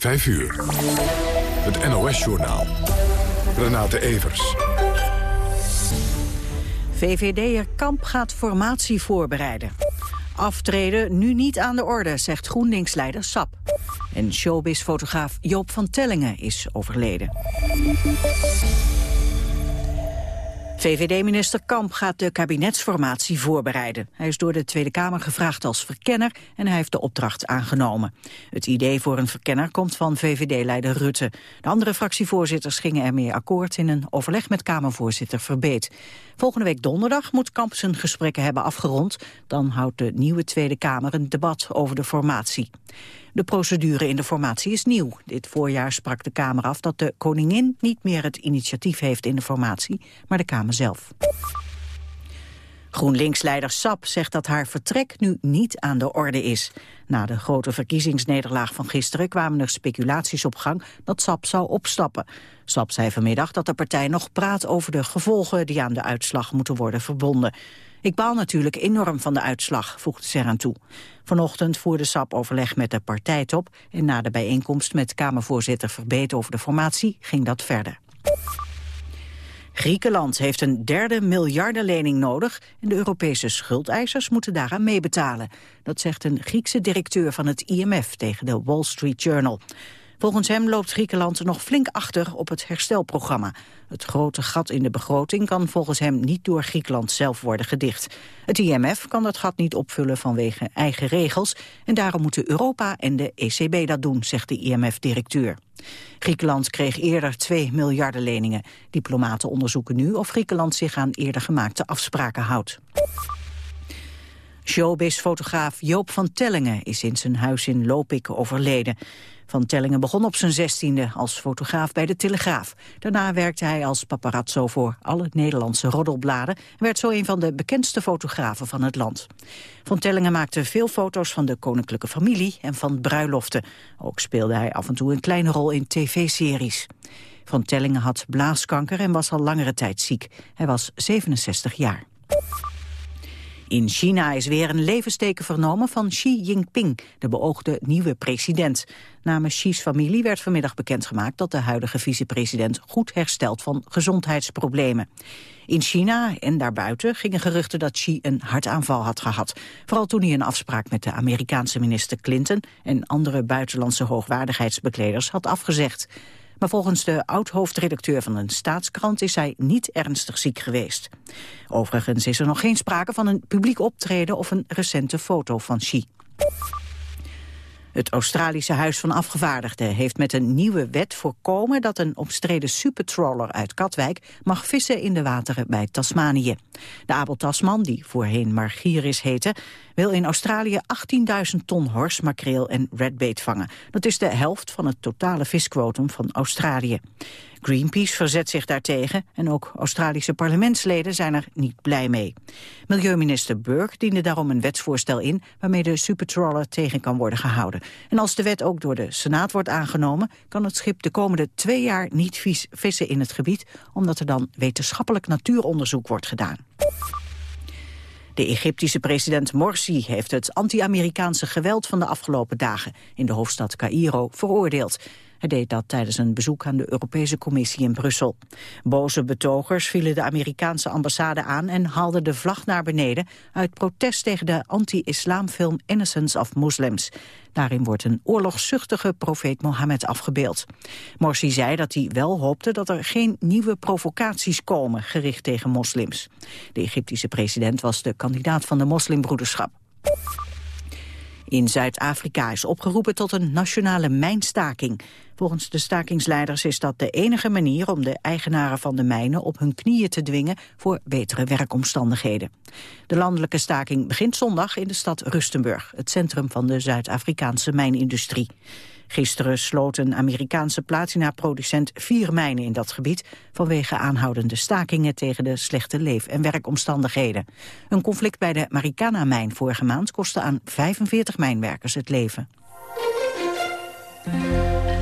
5 uur. Het NOS-journaal. Renate Evers. VVD'er Kamp gaat formatie voorbereiden. Aftreden nu niet aan de orde, zegt GroenLinks-leider Sap. En showbiz-fotograaf Joop van Tellingen is overleden. VVD-minister Kamp gaat de kabinetsformatie voorbereiden. Hij is door de Tweede Kamer gevraagd als verkenner en hij heeft de opdracht aangenomen. Het idee voor een verkenner komt van VVD-leider Rutte. De andere fractievoorzitters gingen ermee akkoord in een overleg met Kamervoorzitter Verbeet. Volgende week donderdag moet Kamp zijn gesprekken hebben afgerond. Dan houdt de nieuwe Tweede Kamer een debat over de formatie. De procedure in de formatie is nieuw. Dit voorjaar sprak de Kamer af dat de koningin niet meer het initiatief heeft in de formatie, maar de Kamer zelf. GroenLinks-leider Sap zegt dat haar vertrek nu niet aan de orde is. Na de grote verkiezingsnederlaag van gisteren kwamen er speculaties op gang dat Sap zou opstappen. Sap zei vanmiddag dat de partij nog praat over de gevolgen die aan de uitslag moeten worden verbonden. Ik baal natuurlijk enorm van de uitslag, voegde ze eraan toe. Vanochtend voerde SAP overleg met de partijtop... en na de bijeenkomst met Kamervoorzitter Verbeet over de formatie ging dat verder. Griekenland heeft een derde miljardenlening nodig... en de Europese schuldeisers moeten daaraan meebetalen. Dat zegt een Griekse directeur van het IMF tegen de Wall Street Journal. Volgens hem loopt Griekenland nog flink achter op het herstelprogramma. Het grote gat in de begroting kan volgens hem niet door Griekenland zelf worden gedicht. Het IMF kan dat gat niet opvullen vanwege eigen regels... en daarom moeten Europa en de ECB dat doen, zegt de IMF-directeur. Griekenland kreeg eerder 2 miljarden leningen. Diplomaten onderzoeken nu of Griekenland zich aan eerder gemaakte afspraken houdt. Showbiz-fotograaf Joop van Tellingen is in zijn huis in Lopik overleden. Van Tellingen begon op zijn zestiende als fotograaf bij de Telegraaf. Daarna werkte hij als paparazzo voor alle Nederlandse roddelbladen... en werd zo een van de bekendste fotografen van het land. Van Tellingen maakte veel foto's van de koninklijke familie en van bruiloften. Ook speelde hij af en toe een kleine rol in tv-series. Van Tellingen had blaaskanker en was al langere tijd ziek. Hij was 67 jaar. In China is weer een levensteken vernomen van Xi Jinping, de beoogde nieuwe president. Namens Xi's familie werd vanmiddag bekendgemaakt dat de huidige vicepresident goed herstelt van gezondheidsproblemen. In China en daarbuiten gingen geruchten dat Xi een hartaanval had gehad. Vooral toen hij een afspraak met de Amerikaanse minister Clinton en andere buitenlandse hoogwaardigheidsbekleders had afgezegd. Maar volgens de oud-hoofdredacteur van een staatskrant is hij niet ernstig ziek geweest. Overigens is er nog geen sprake van een publiek optreden of een recente foto van Xi. Het Australische Huis van Afgevaardigden heeft met een nieuwe wet voorkomen dat een omstreden supertrawler uit Katwijk mag vissen in de wateren bij Tasmanië. De Abel Tasman, die voorheen Margiris heette, wil in Australië 18.000 ton hors, makreel en redbait vangen. Dat is de helft van het totale visquotum van Australië. Greenpeace verzet zich daartegen en ook Australische parlementsleden zijn er niet blij mee. Milieuminister Burke diende daarom een wetsvoorstel in waarmee de supertrawler tegen kan worden gehouden. En als de wet ook door de Senaat wordt aangenomen, kan het schip de komende twee jaar niet vissen in het gebied, omdat er dan wetenschappelijk natuuronderzoek wordt gedaan. De Egyptische president Morsi heeft het anti-Amerikaanse geweld van de afgelopen dagen in de hoofdstad Cairo veroordeeld. Hij deed dat tijdens een bezoek aan de Europese Commissie in Brussel. Boze betogers vielen de Amerikaanse ambassade aan en haalden de vlag naar beneden uit protest tegen de anti-islamfilm Innocence of Muslims. Daarin wordt een oorlogszuchtige profeet Mohammed afgebeeld. Morsi zei dat hij wel hoopte dat er geen nieuwe provocaties komen gericht tegen moslims. De Egyptische president was de kandidaat van de moslimbroederschap. In Zuid-Afrika is opgeroepen tot een nationale mijnstaking. Volgens de stakingsleiders is dat de enige manier om de eigenaren van de mijnen op hun knieën te dwingen voor betere werkomstandigheden. De landelijke staking begint zondag in de stad Rustenburg, het centrum van de Zuid-Afrikaanse mijnindustrie. Gisteren sloot een Amerikaanse platina-producent vier mijnen in dat gebied... vanwege aanhoudende stakingen tegen de slechte leef- en werkomstandigheden. Een conflict bij de Marikana-mijn vorige maand kostte aan 45 mijnwerkers het leven.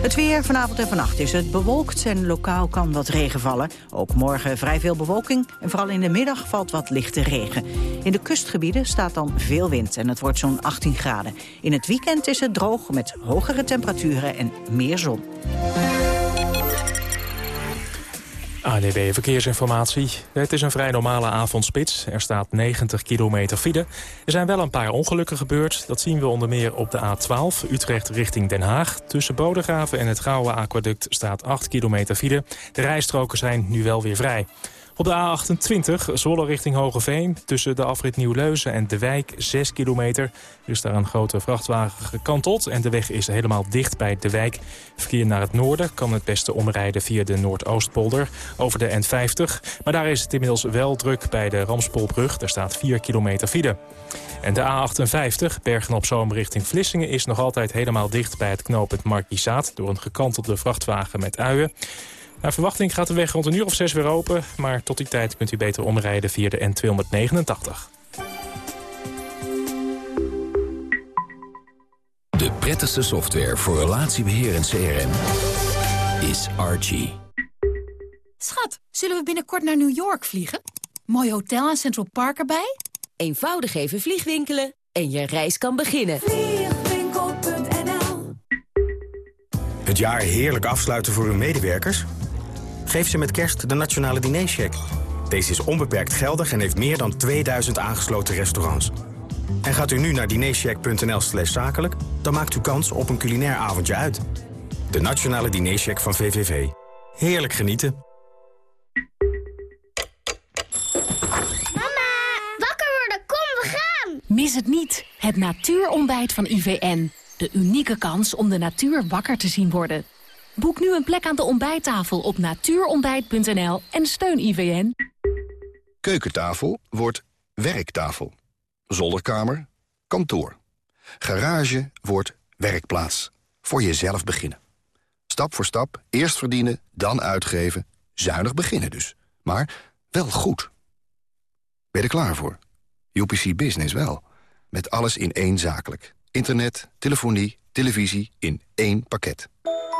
Het weer vanavond en vannacht is het bewolkt en lokaal kan wat regen vallen. Ook morgen vrij veel bewolking en vooral in de middag valt wat lichte regen. In de kustgebieden staat dan veel wind en het wordt zo'n 18 graden. In het weekend is het droog met hogere temperaturen en meer zon. ANDB Verkeersinformatie. Het is een vrij normale avondspits. Er staat 90 kilometer file. Er zijn wel een paar ongelukken gebeurd. Dat zien we onder meer op de A12 Utrecht richting Den Haag. Tussen Bodegraven en het Gouwe Aquaduct staat 8 kilometer file. De rijstroken zijn nu wel weer vrij. Op de A28, Zwolle richting Hogeveen... tussen de afrit Nieuw-Leuzen en De Wijk, 6 kilometer. Er is daar een grote vrachtwagen gekanteld... en de weg is helemaal dicht bij De Wijk. Verkeer naar het noorden kan het beste omrijden via de Noordoostpolder... over de N50. Maar daar is het inmiddels wel druk bij de Ramspolbrug. Daar staat 4 kilometer file. En de A58, Bergen-op-Zoom richting Vlissingen... is nog altijd helemaal dicht bij het knooppunt Markizaat... door een gekantelde vrachtwagen met uien. Naar verwachting gaat de weg rond een uur of zes weer open... maar tot die tijd kunt u beter omrijden via de N289. De prettigste software voor relatiebeheer en CRM is Archie. Schat, zullen we binnenkort naar New York vliegen? Mooi hotel en Central Park erbij? Eenvoudig even vliegwinkelen en je reis kan beginnen. Vliegwinkel.nl Het jaar heerlijk afsluiten voor uw medewerkers? Geef ze met kerst de Nationale Dinercheck. Deze is onbeperkt geldig en heeft meer dan 2000 aangesloten restaurants. En gaat u nu naar dinercheck.nl slash zakelijk... dan maakt u kans op een culinair avondje uit. De Nationale Dinercheck van VVV. Heerlijk genieten. Mama, wakker worden, kom, we gaan! Mis het niet, het natuurontbijt van IVN. De unieke kans om de natuur wakker te zien worden. Boek nu een plek aan de ontbijttafel op natuurontbijt.nl en steun IVN. Keukentafel wordt werktafel. Zolderkamer, kantoor. Garage wordt werkplaats. Voor jezelf beginnen. Stap voor stap, eerst verdienen, dan uitgeven. Zuinig beginnen dus. Maar wel goed. Ben je er klaar voor? UPC Business wel. Met alles in één zakelijk. Internet, telefonie, televisie in één pakket.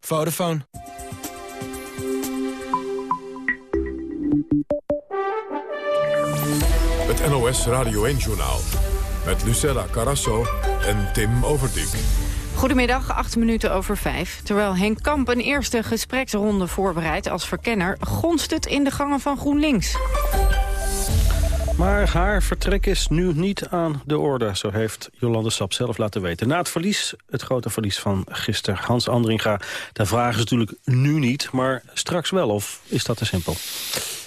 Vodafone. Het NOS Radio 1-journaal. Met Lucella Carasso en Tim Overdijk. Goedemiddag, acht minuten over vijf. Terwijl Henk Kamp een eerste gespreksronde voorbereidt als verkenner... gonst het in de gangen van GroenLinks. Maar haar vertrek is nu niet aan de orde, zo heeft Jolande Sap zelf laten weten. Na het verlies, het grote verlies van gisteren, Hans Andringa... daar vragen ze natuurlijk nu niet, maar straks wel, of is dat te simpel?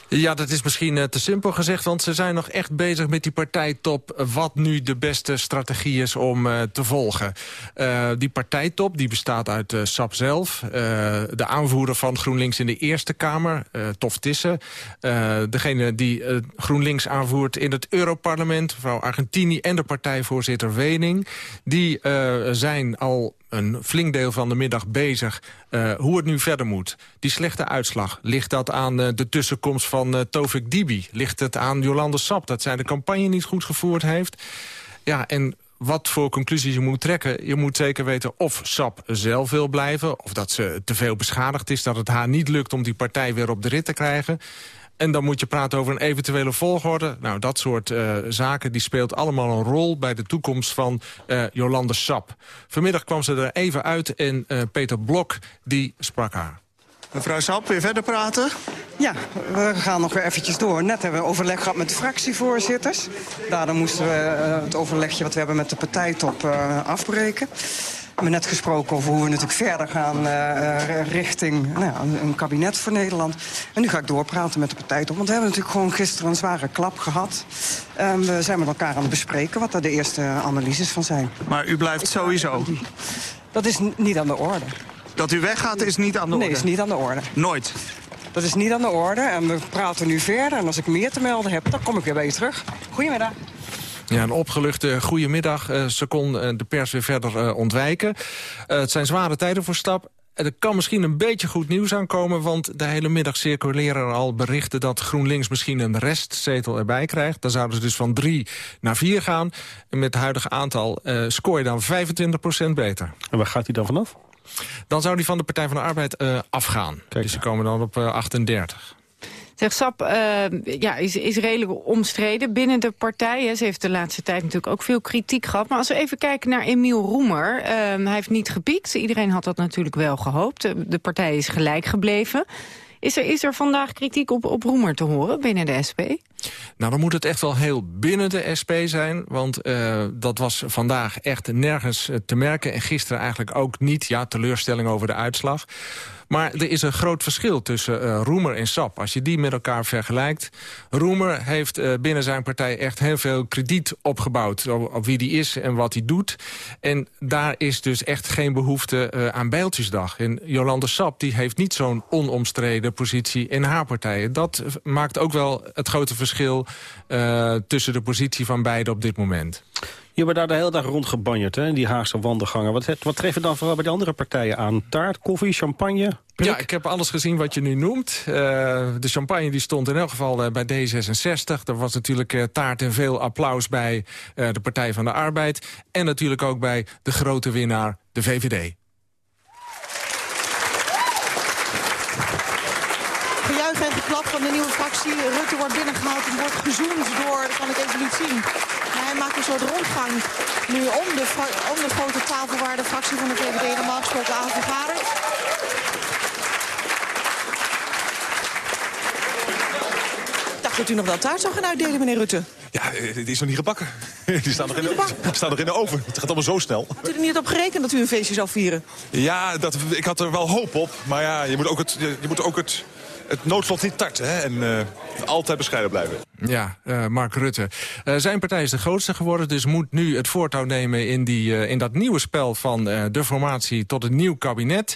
Ja, dat is misschien uh, te simpel gezegd, want ze zijn nog echt bezig met die partijtop... wat nu de beste strategie is om uh, te volgen. Uh, die partijtop die bestaat uit SAP zelf, de aanvoerder van GroenLinks in de Eerste Kamer, Tof Tissen... degene die GroenLinks aanvoert in het Europarlement, mevrouw Argentini... en de partijvoorzitter Wening, die zijn al een flink deel van de middag bezig uh, hoe het nu verder moet. Die slechte uitslag, ligt dat aan uh, de tussenkomst van uh, Tovik Dibi? Ligt het aan Jolande Sap dat zij de campagne niet goed gevoerd heeft? Ja, en wat voor conclusies je moet trekken. Je moet zeker weten of SAP zelf wil blijven... of dat ze te veel beschadigd is, dat het haar niet lukt... om die partij weer op de rit te krijgen. En dan moet je praten over een eventuele volgorde. Nou, dat soort uh, zaken die speelt allemaal een rol... bij de toekomst van uh, Jolande Sap. Vanmiddag kwam ze er even uit en uh, Peter Blok die sprak haar. Mevrouw Sap, weer verder praten? Ja, we gaan nog weer eventjes door. Net hebben we overleg gehad met de fractievoorzitters. Daardoor moesten we uh, het overlegje wat we hebben met de partijtop uh, afbreken. We hebben net gesproken over hoe we natuurlijk verder gaan uh, richting nou ja, een, kabinet voor Nederland. En nu ga ik doorpraten met de partijtop. Want we hebben natuurlijk gewoon gisteren een zware klap gehad. En we zijn met elkaar aan het bespreken wat daar de eerste analyses van zijn. Maar u blijft sowieso? Dat is niet aan de orde. Dat u weggaat is niet aan de orde? Nee, is niet aan de orde. Nooit? Dat is niet aan de orde en we praten nu verder. En als ik meer te melden heb, dan kom ik weer bij je terug. Goedemiddag. Ja, een opgeluchte goedemiddag. Uh, ze kon uh, de pers weer verder uh, ontwijken. het zijn zware tijden voor Stap. Er kan misschien een beetje goed nieuws aankomen... want de hele middag circuleren er al berichten... dat GroenLinks misschien een restzetel erbij krijgt. Dan zouden ze dus van drie naar vier gaan. En met het huidige aantal scoor je dan 25% beter. En waar gaat hij dan vanaf? Dan zou die van de Partij van de Arbeid afgaan. Kijk, dus ze komen dan op uh, 38. Zeg, Sap uh, ja, is, is redelijk omstreden binnen de partij. Ze heeft de laatste tijd natuurlijk ook veel kritiek gehad. Maar als we even kijken naar Emiel Roemer. Uh, hij heeft niet gepiekt. Iedereen had dat natuurlijk wel gehoopt. De, partij is gelijk gebleven. Is er, is er vandaag kritiek op, op Roemer te horen binnen de SP? Nou, dan moet het echt wel heel binnen de SP zijn. Want uh, dat was vandaag echt nergens te merken. En gisteren eigenlijk ook niet. Ja, teleurstelling over de uitslag. Maar er is een groot verschil tussen uh, Roemer en Sap. Als je die met elkaar vergelijkt. Roemer heeft uh, binnen zijn partij echt heel veel krediet opgebouwd... Op, wie die is en wat hij doet. En daar is dus echt geen behoefte uh, aan bijltjesdag. En Jolande Sap die heeft niet zo'n onomstreden positie in haar partij. Dat maakt ook wel het grote verschil tussen de positie van beiden op dit moment. Je wordt daar de hele dag rondgebanjerd, hè, die Haagse wandelgangen. Wat, wat treft je dan vooral bij de andere partijen aan? Taart, koffie, champagne? Prik? Ja, ik heb alles gezien wat je nu noemt. Uh, de champagne die stond in elk geval uh, bij D66. Er was natuurlijk uh, taart en veel applaus bij de Partij van de Arbeid. En natuurlijk ook bij de grote winnaar, de VVD. Gejuich en geklap van de nieuwe fractie. Rutte wordt binnengehaald en wordt gezoomd door, dat kan ik even niet zien hij maakt een soort rondgang nu om de, om de grote tafel waar de fractie van de VVD normaal gesproken aan vergadert. Dacht dat u nog wel taart zou gaan uitdelen, meneer Rutte. Ja, die is nog niet gebakken. Die staan nog in de, staan nog in de oven. Het gaat allemaal zo snel. Had u er niet op gerekend dat u een feestje zou vieren? Ja, dat, ik had er wel hoop op. Maar ja, je moet ook het, je moet ook het, het noodslot niet tarten. Hè? En uh, altijd bescheiden blijven. Ja, uh, Mark Rutte. Uh, zijn partij is de grootste geworden, dus moet nu het voortouw nemen... in, die, uh, in dat nieuwe spel van de formatie tot een nieuw kabinet.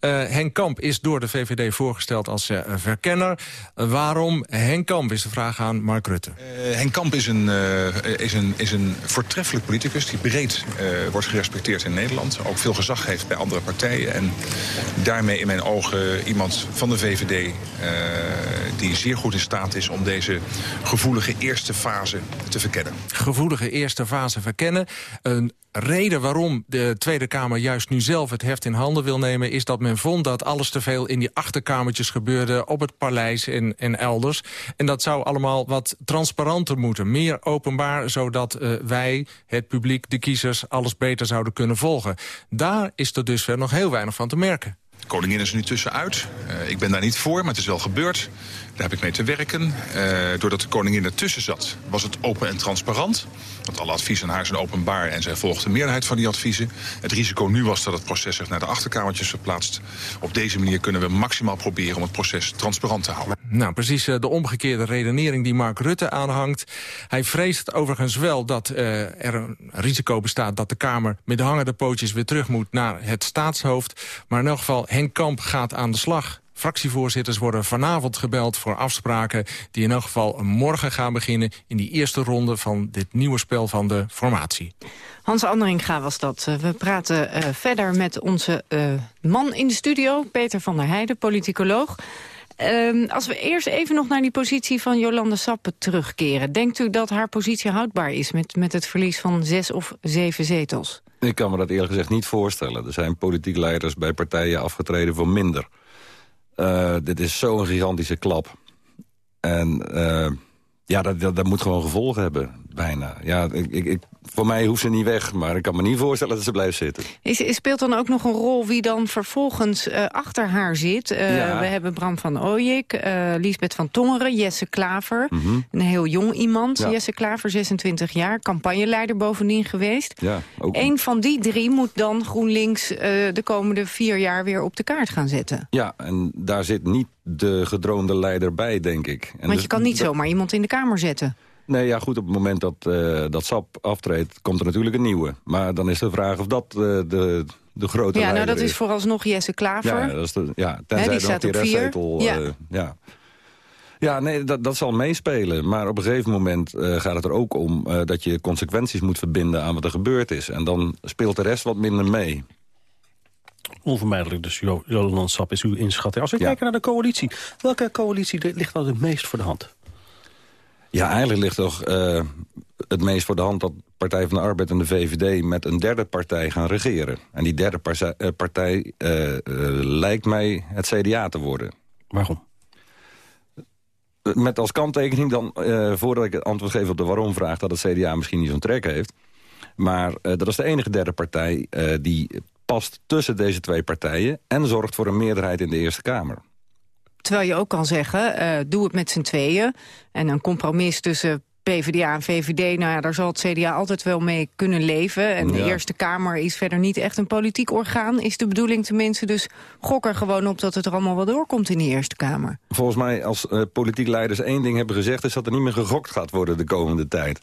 Henk Kamp is door de VVD voorgesteld als verkenner. waarom Henk Kamp is de vraag aan Mark Rutte. Henk Kamp is een, is, een, is een voortreffelijk politicus... die breed wordt gerespecteerd in Nederland. Ook veel gezag heeft bij andere partijen. En daarmee in mijn ogen iemand van de VVD... die zeer goed in staat is om deze gevoelige eerste fase te verkennen. Gevoelige eerste fase verkennen. Een reden waarom de Tweede Kamer juist nu zelf het heft in handen wil nemen... is dat men vond dat alles te veel in die achterkamertjes gebeurde... op het paleis en, elders. En dat zou allemaal wat transparanter moeten. Meer openbaar, zodat uh, wij, het publiek, de kiezers... alles beter zouden kunnen volgen. Daar is er dus nog heel weinig van te merken. De koningin is er nu tussenuit. Uh, ik ben daar niet voor, maar het is wel gebeurd. Daar heb ik mee te werken. Uh, doordat de koningin ertussen zat, was het open en transparant. Want alle adviezen aan haar zijn openbaar en zij volgt de meerderheid van die adviezen. Het risico nu was dat het proces zich naar de achterkamertjes verplaatst. Op deze manier kunnen we maximaal proberen om het proces transparant te houden. Nou, precies de omgekeerde redenering die Mark Rutte aanhangt. Hij vreest overigens wel dat uh, er een risico bestaat dat de Kamer met de hangende pootjes weer terug moet naar het staatshoofd. Maar in elk geval, Henk Kamp gaat aan de slag. Fractievoorzitters worden vanavond gebeld voor afspraken... die in elk geval morgen gaan beginnen... in die eerste ronde van dit nieuwe spel van de formatie. Hans Anderinga was dat. We praten uh, verder met onze uh, man in de studio, Peter van der Heijden, politicoloog. Uh, als we eerst even nog naar die positie van Jolande Sappen terugkeren... denkt u dat haar positie houdbaar is met, met het verlies van zes of zeven zetels? Ik kan me dat eerlijk gezegd niet voorstellen. Er zijn politiek leiders bij partijen afgetreden voor minder. Uh, dit is zo'n gigantische klap. En uh, ja, dat, dat, moet gewoon gevolgen hebben. Bijna. Ja, ik, ik, ik, voor mij hoeft ze niet weg, maar ik kan me niet voorstellen dat ze blijft zitten. Is, speelt dan ook nog een rol wie dan vervolgens uh, achter haar zit? Uh, ja. We hebben Bram van Ooyik, uh, Lisbeth van Tongeren, Jesse Klaver. Mm -hmm. Een heel jong iemand, ja. Jesse Klaver, 26 jaar. Campagneleider bovendien geweest. Ja, ook Eén van die drie moet dan GroenLinks de komende vier jaar weer op de kaart gaan zetten. Ja, en daar zit niet de gedroomde leider bij, denk ik. En Want dus, je kan niet zomaar iemand in de Kamer zetten. Nee, ja, goed, op het moment dat, uh, dat SAP aftreedt, komt er natuurlijk een nieuwe. Maar dan is de vraag of dat uh, de, de grote Ja, nou dat is. is vooralsnog Jesse Klaver. Ja, dat is de, ja tenzij He, die die restzetel... Ja. Uh, ja. Ja, nee, dat, dat zal meespelen. Maar op een gegeven moment uh, gaat het er ook om... Uh, dat je consequenties moet verbinden aan wat er gebeurd is. En dan speelt de rest wat minder mee. Onvermijdelijk dus, Jolanda Sap is uw inschatting. Als we ja. kijken naar de coalitie, welke coalitie ligt nou het meest voor de hand? Ja, eigenlijk ligt toch uh, het meest voor de hand dat Partij van de Arbeid en de VVD... met een derde partij gaan regeren. En die derde partij, uh, partij uh, lijkt mij het CDA te worden. Waarom? Met als kanttekening dan, voordat ik het antwoord geef op de waarom-vraag... dat het CDA misschien niet zo'n trek heeft. Maar dat is de enige derde partij die past tussen deze twee partijen... en zorgt voor een meerderheid in de Eerste Kamer. Terwijl je ook kan zeggen, uh, doe het met z'n tweeën. En een compromis tussen PvdA en VVD, nou ja, daar zal het CDA altijd wel mee kunnen leven. En de. Eerste Kamer is verder niet echt een politiek orgaan, is de bedoeling tenminste. Dus gok er gewoon op dat het er allemaal wel doorkomt in de Eerste Kamer. Volgens mij, als uh, politiek leiders één ding hebben gezegd... is dat er niet meer gegokt gaat worden de komende tijd.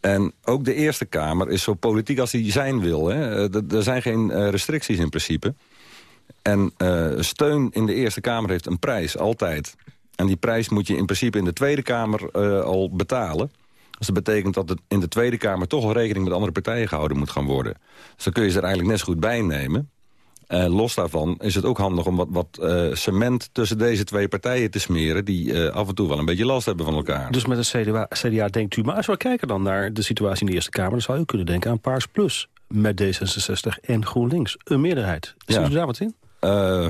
En ook de Eerste Kamer is zo politiek als hij zijn wil. Hè. Er zijn geen restricties in principe. En uh, steun in de Eerste Kamer heeft een prijs, altijd. En die prijs moet je in principe in de Tweede Kamer uh, al betalen. Dus dat betekent dat in de Tweede Kamer toch al rekening met andere partijen gehouden moet gaan worden. Dus dan kun je ze er eigenlijk net zo goed bij nemen. Uh, los daarvan is het ook handig om wat, wat cement tussen deze twee partijen te smeren... die af en toe wel een beetje last hebben van elkaar. Dus met de CDA, CDA denkt u, maar als we kijken dan naar de situatie in de Eerste Kamer... dan zou u kunnen denken aan Paars Plus met D66 en GroenLinks. Een meerderheid. Ziet u daar wat in? Uh,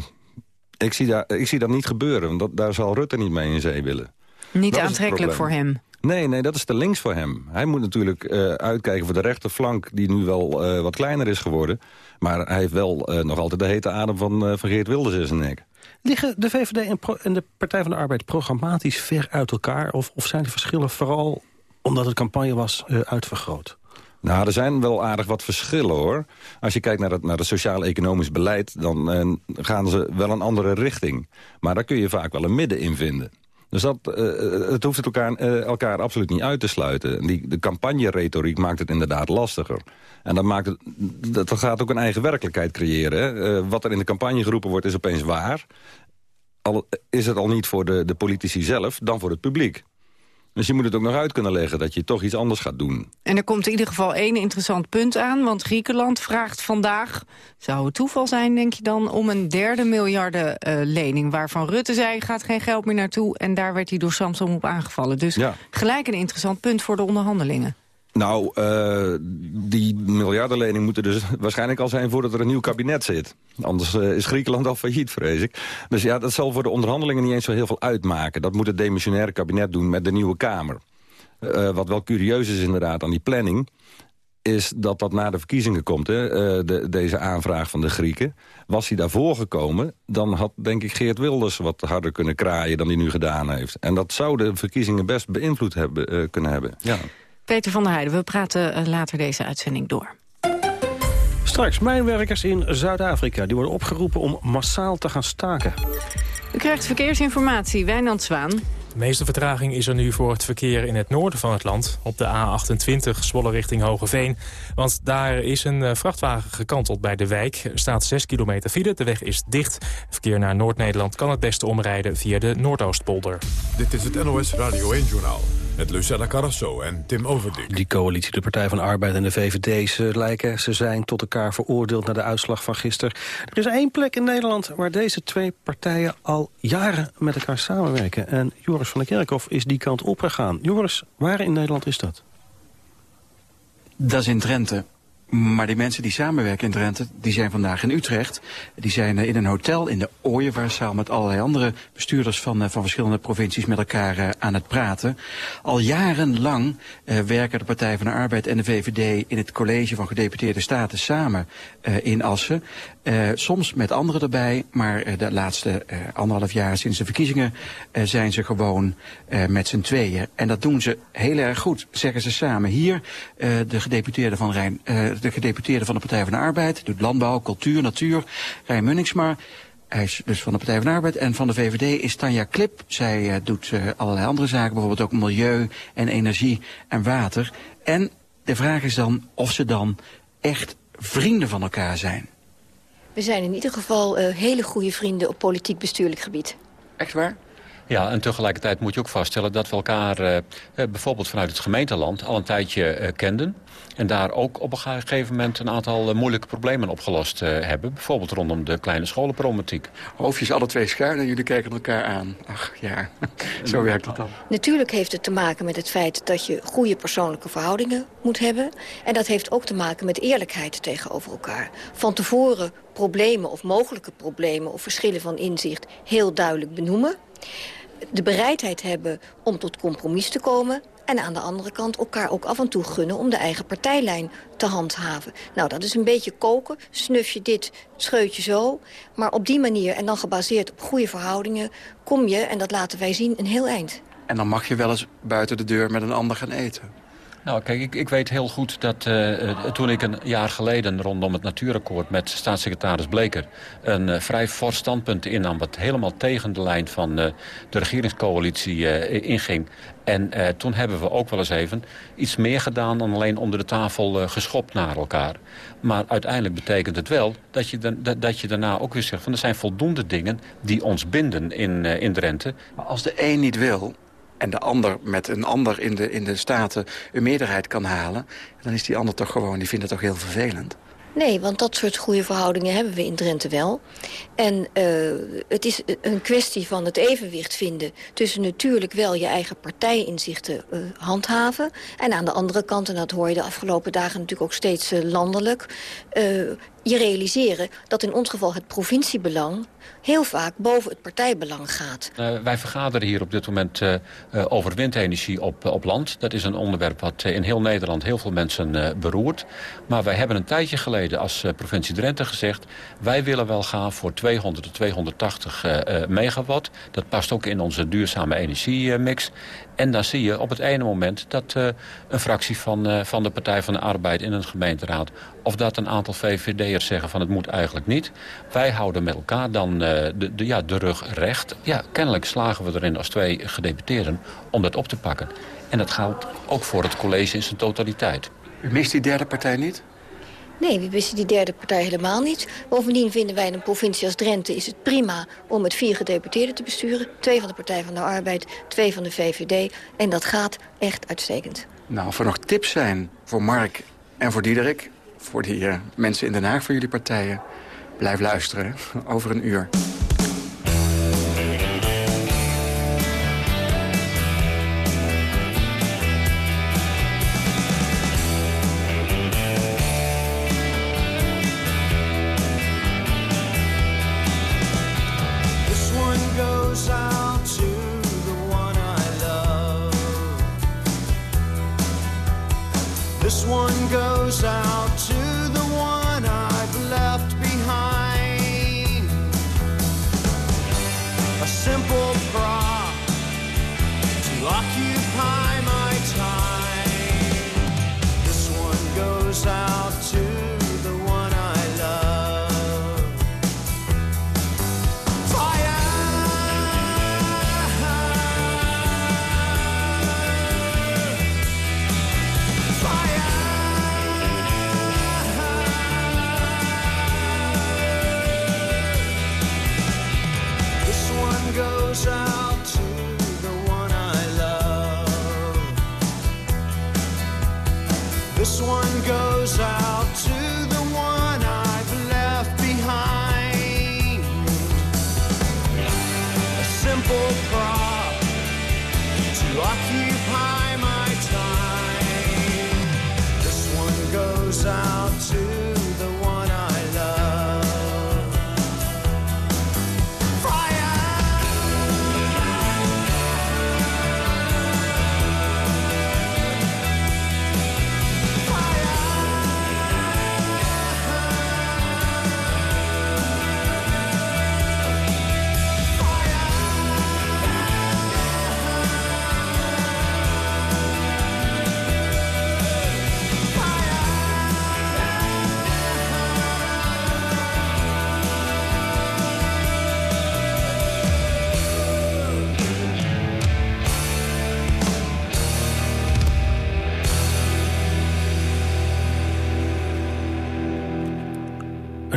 ik, zie daar, ik zie dat niet gebeuren, want dat, daar zal Rutte niet mee in zee willen. Niet dat aantrekkelijk voor hem? Nee, nee, dat is te links voor hem. Hij moet natuurlijk uh, uitkijken voor de rechterflank... die nu wel uh, wat kleiner is geworden. Maar hij heeft wel uh, nog altijd de hete adem van, van Geert Wilders in zijn nek. Liggen de VVD en, de Partij van de Arbeid programmatisch ver uit elkaar? Of, of zijn de verschillen vooral omdat het campagne was uitvergroot? Nou, er zijn wel aardig wat verschillen, hoor. Als je kijkt naar het, naar het sociaal-economisch beleid... dan uh, gaan ze wel een andere richting. Maar daar kun je vaak wel een midden in vinden. Dus dat, uh, het hoeft het elkaar, uh, elkaar absoluut niet uit te sluiten. Die, de campagneretoriek maakt het inderdaad lastiger. En dat, maakt het, dat gaat ook een eigen werkelijkheid creëren. Hè. wat er in de campagne geroepen wordt is opeens waar. Al is het al niet voor de, de politici zelf, dan voor het publiek. Dus je moet het ook nog uit kunnen leggen dat je toch iets anders gaat doen. En er komt in ieder geval één interessant punt aan. Want Griekenland vraagt vandaag, zou het toeval zijn denk je dan... om een derde miljarden uh, lening. Waarvan Rutte zei, gaat geen geld meer naartoe. En daar werd hij door Samsung op aangevallen. Dus ja. gelijk een interessant punt voor de onderhandelingen. Nou, uh, die miljardenlening moet er dus waarschijnlijk al zijn voordat er een nieuw kabinet zit. Anders uh, is Griekenland al failliet, vrees ik. Dus ja, dat zal voor de onderhandelingen niet eens zo heel veel uitmaken. Dat moet het demissionaire kabinet doen met de nieuwe Kamer. Uh, wat wel curieus is inderdaad aan die planning is dat dat na de verkiezingen komt, hè, de, deze aanvraag van de Grieken. Was hij daarvoor gekomen, dan had denk ik Geert Wilders wat harder kunnen kraaien dan hij nu gedaan heeft. En dat zou de verkiezingen best beïnvloed hebben, kunnen hebben. Ja. Peter van der Heijden, we praten later deze uitzending door. Straks mijnwerkers in Zuid-Afrika. Die worden opgeroepen om massaal te gaan staken. U krijgt verkeersinformatie, Wijnand Zwaan. De meeste vertraging is er nu voor het verkeer in het noorden van het land. Op de A28 Zwolle richting Hogeveen. Want daar is een vrachtwagen gekanteld bij de wijk. Er staat 6 kilometer file, de weg is dicht. Verkeer naar Noord-Nederland kan het beste omrijden via de Noordoostpolder. Dit is het NOS Radio 1-journaal. Met Lucella Carrasso en Tim Overdik. Die coalitie, de Partij van de Arbeid en de VVD, ze lijken, ze zijn tot elkaar veroordeeld naar de uitslag van gisteren. Er is één plek in Nederland waar deze twee partijen al jaren met elkaar samenwerken. En Joris van der Kerkhof is die kant opgegaan. Joris, waar in Nederland is dat? Dat is in Drenthe. Maar die mensen die samenwerken in Drenthe, die zijn vandaag in Utrecht. Die zijn in een hotel in de Ooievaarszaal met allerlei andere bestuurders van, van verschillende provincies met elkaar aan het praten. Al jarenlang werken de Partij van de Arbeid en de VVD in het college van gedeputeerde staten samen in Assen. Uh, soms met anderen erbij, maar de laatste anderhalf jaar sinds de verkiezingen zijn ze gewoon met z'n tweeën. En dat doen ze heel erg goed, zeggen ze samen. Hier de gedeputeerde van Rijn de gedeputeerde van de Partij van de Arbeid. Doet landbouw, cultuur, natuur. Rijn Munningsma. Hij is dus van de Partij van de Arbeid. En van de VVD is Tanja Klip. Zij uh, doet uh, allerlei andere zaken. Bijvoorbeeld ook milieu en energie en water. En de vraag is dan of ze dan echt vrienden van elkaar zijn. We zijn in ieder geval uh, hele goede vrienden op politiek-bestuurlijk gebied. Echt waar? Ja, en tegelijkertijd moet je ook vaststellen dat we elkaar uh, bijvoorbeeld vanuit het gemeenteland al een tijdje uh, kenden. En daar ook op een gegeven moment een aantal uh, moeilijke problemen opgelost hebben. Bijvoorbeeld rondom de kleine scholenproblematiek. Hoofdjes alle twee schuin en jullie kijken elkaar aan. Ach ja, zo werkt het dan. Natuurlijk heeft het te maken met het feit dat je goede persoonlijke verhoudingen moet hebben. En dat heeft ook te maken met eerlijkheid tegenover elkaar. Van tevoren problemen of mogelijke problemen of verschillen van inzicht heel duidelijk benoemen de bereidheid hebben om tot compromis te komen... en aan de andere kant elkaar ook af en toe gunnen om de eigen partijlijn te handhaven. Nou, dat is een beetje koken, snuf je dit, scheut je zo. Maar op die manier, en dan gebaseerd op goede verhoudingen... kom je, en dat laten wij zien, een heel eind. En dan mag je wel eens buiten de deur met een ander gaan eten. Nou, kijk, ik, ik weet heel goed dat uh, toen ik een jaar geleden rondom het natuurakkoord met staatssecretaris Bleker een uh, vrij fors standpunt innam, wat helemaal tegen de lijn van de regeringscoalitie inging. En toen hebben we ook wel eens even iets meer gedaan dan alleen onder de tafel geschopt naar elkaar. Maar uiteindelijk betekent het wel dat je, de, dat je daarna ook weer zegt van er zijn voldoende dingen die ons binden in, in Drenthe. Maar als de een niet wil, en de ander met een ander in de, in de Staten een meerderheid kan halen... dan is die ander toch gewoon, die vindt het toch heel vervelend. Nee, want dat soort goede verhoudingen hebben we in Drenthe wel. En uh, het is een kwestie van het evenwicht vinden... tussen natuurlijk wel je eigen partijinzichten uh, handhaven... en aan de andere kant, en dat hoor je de afgelopen dagen natuurlijk ook steeds uh, landelijk... je realiseren dat in ons geval het provinciebelang heel vaak boven het partijbelang gaat. Uh, wij vergaderen hier op dit moment uh, uh, over windenergie op, op land. Dat is een onderwerp wat in heel Nederland heel veel mensen beroert. Maar wij hebben een tijdje geleden als provincie Drenthe gezegd... wij willen wel gaan voor 200 tot 280 megawatt. Dat past ook in onze duurzame energiemix. En dan zie je op het ene moment dat een fractie van, van de Partij van de Arbeid in een gemeenteraad... of dat een aantal VVD'ers zeggen van het moet eigenlijk niet. Wij houden met elkaar dan uh, de, de, ja, de rug recht. Ja, kennelijk slagen we erin als twee gedeputeerden om dat op te pakken. En dat geldt ook voor het college in zijn totaliteit. U mist die derde partij niet? Nee, we wisten die derde partij helemaal niet. Bovendien vinden wij in een provincie als Drenthe is het prima om met vier gedeputeerden te besturen. Twee van de Partij van de Arbeid, twee van de VVD. En dat gaat echt uitstekend. Nou, of er nog tips zijn voor Mark en voor Diederik... voor die uh, mensen in Den Haag voor jullie partijen... blijf luisteren over een uur.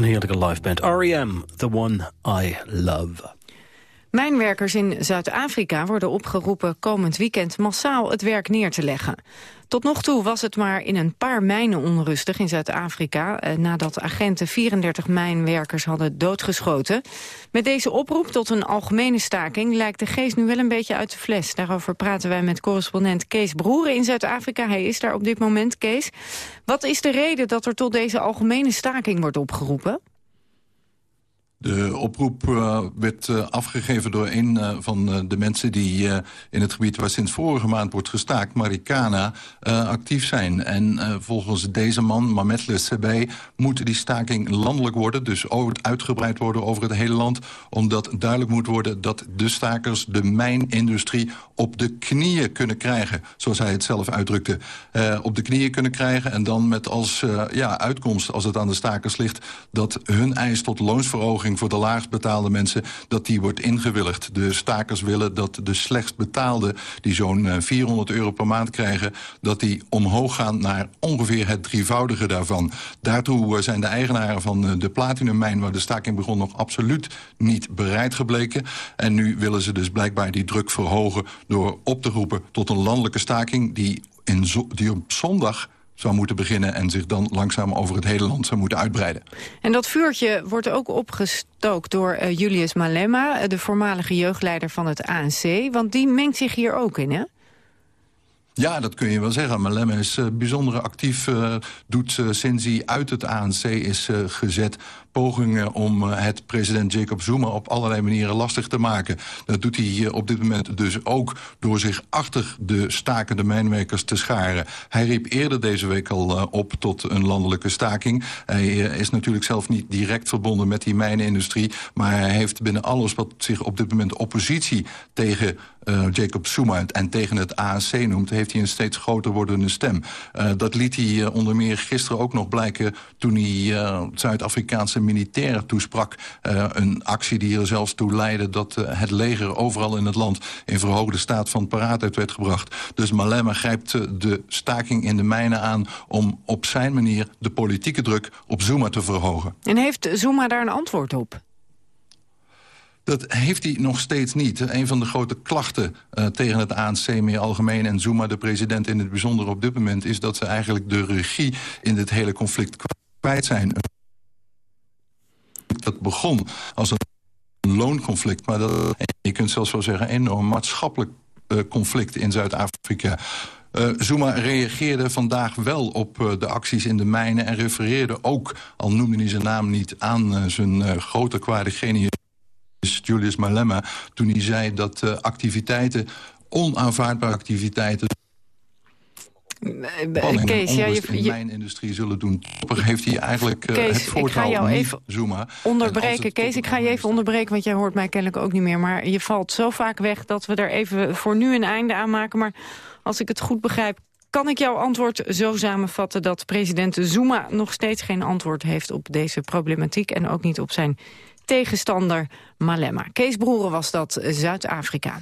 Heerlijke live band. R.E.M., The One I Love. Mijnwerkers in Zuid-Afrika worden opgeroepen komend weekend massaal het werk neer te leggen. Tot nog toe was het maar in een paar mijnen onrustig in Zuid-Afrika... Eh, nadat agenten 34 mijnwerkers hadden doodgeschoten. Met deze oproep tot een algemene staking lijkt de geest nu wel een beetje uit de fles. Daarover praten wij met correspondent Kees Broeren in Zuid-Afrika. Hij is daar op dit moment. Kees, wat is de reden dat er tot deze algemene staking wordt opgeroepen? De oproep uh, werd uh, afgegeven door een uh, van de mensen die in het gebied waar sinds vorige maand wordt gestaakt, Marikana, actief zijn. En volgens deze man, Mamet Lessebe, moet die staking landelijk worden, dus uitgebreid worden over het hele land, omdat duidelijk moet worden dat de stakers de mijnindustrie op de knieën kunnen krijgen, zoals hij het zelf uitdrukte. op de knieën kunnen krijgen en dan met als ja, uitkomst, als het aan de stakers ligt, dat hun eis tot loonsverhoging voor de laagst betaalde mensen... dat die wordt ingewilligd. De stakers willen dat de slechtst betaalde... die zo'n 400 eh, euro per maand krijgen... dat die omhoog gaan naar ongeveer het drievoudige daarvan. Daartoe eh, zijn de eigenaren van eh, de platinummijn... waar de staking begon nog absoluut niet bereid gebleken. En nu willen ze dus blijkbaar die druk verhogen... door op te roepen tot een landelijke staking... die, in die op zondag zou moeten beginnen... en zich dan langzaam over het hele land zou moeten uitbreiden. En dat vuurtje wordt ook opgestookt door uh, Julius Malema... Eh, de voormalige jeugdleider van het ANC. Want die mengt zich hier ook in, hè? Ja, dat kun je wel zeggen. Malema is uh, bijzonder actief. Uh, doet uh, sinds hij uit het ANC is gezet pogingen om het president Jacob Zuma op allerlei manieren lastig te maken. Dat doet hij op dit moment dus ook door zich achter de stakende mijnwerkers te scharen. Hij riep eerder deze week al op tot een landelijke staking. Hij is natuurlijk zelf niet direct verbonden met die mijnindustrie, maar hij heeft binnen alles wat zich op dit moment oppositie tegen Jacob Zuma en tegen het ANC noemt... heeft hij een steeds groter wordende stem. Dat liet hij onder meer gisteren ook nog blijken... toen hij Zuid-Afrikaanse militairen toesprak. een actie die er zelfs toe leidde dat het leger overal in het land... in verhoogde staat van paraatheid werd gebracht. Dus Malema grijpt de staking in de mijnen aan... om op zijn manier de politieke druk op Zuma te verhogen. En heeft Zuma daar een antwoord op? Dat heeft hij nog steeds niet. Een van de grote klachten uh, tegen het ANC meer algemeen... en Zuma, de president in het bijzonder op dit moment... is dat ze eigenlijk de regie in dit hele conflict kwijt zijn. Dat begon als een loonconflict, maar dat, je kunt zelfs wel zeggen... een enorm maatschappelijk uh, conflict in Zuid-Afrika... Uh, Zuma reageerde vandaag wel op uh, de acties in de mijnen... en refereerde ook, al noemde hij zijn naam niet... aan zijn grote kwade genius Julius Malema... toen hij zei dat activiteiten, onaanvaardbare activiteiten... Kees, ja, je, in mijn industrie zullen doen. heeft hij eigenlijk uh, Kees, het voortouw ik ga jou even Zuma. onderbreken. Kees, ik ga je even onderbreken, want jij hoort mij kennelijk ook niet meer. Maar je valt zo vaak weg dat we er even voor nu een einde aan maken. Maar als ik het goed begrijp, kan ik jouw antwoord zo samenvatten dat president Zuma nog steeds geen antwoord heeft op deze problematiek en ook niet op zijn tegenstander Malema. Kees Broeren was dat, Zuid-Afrika.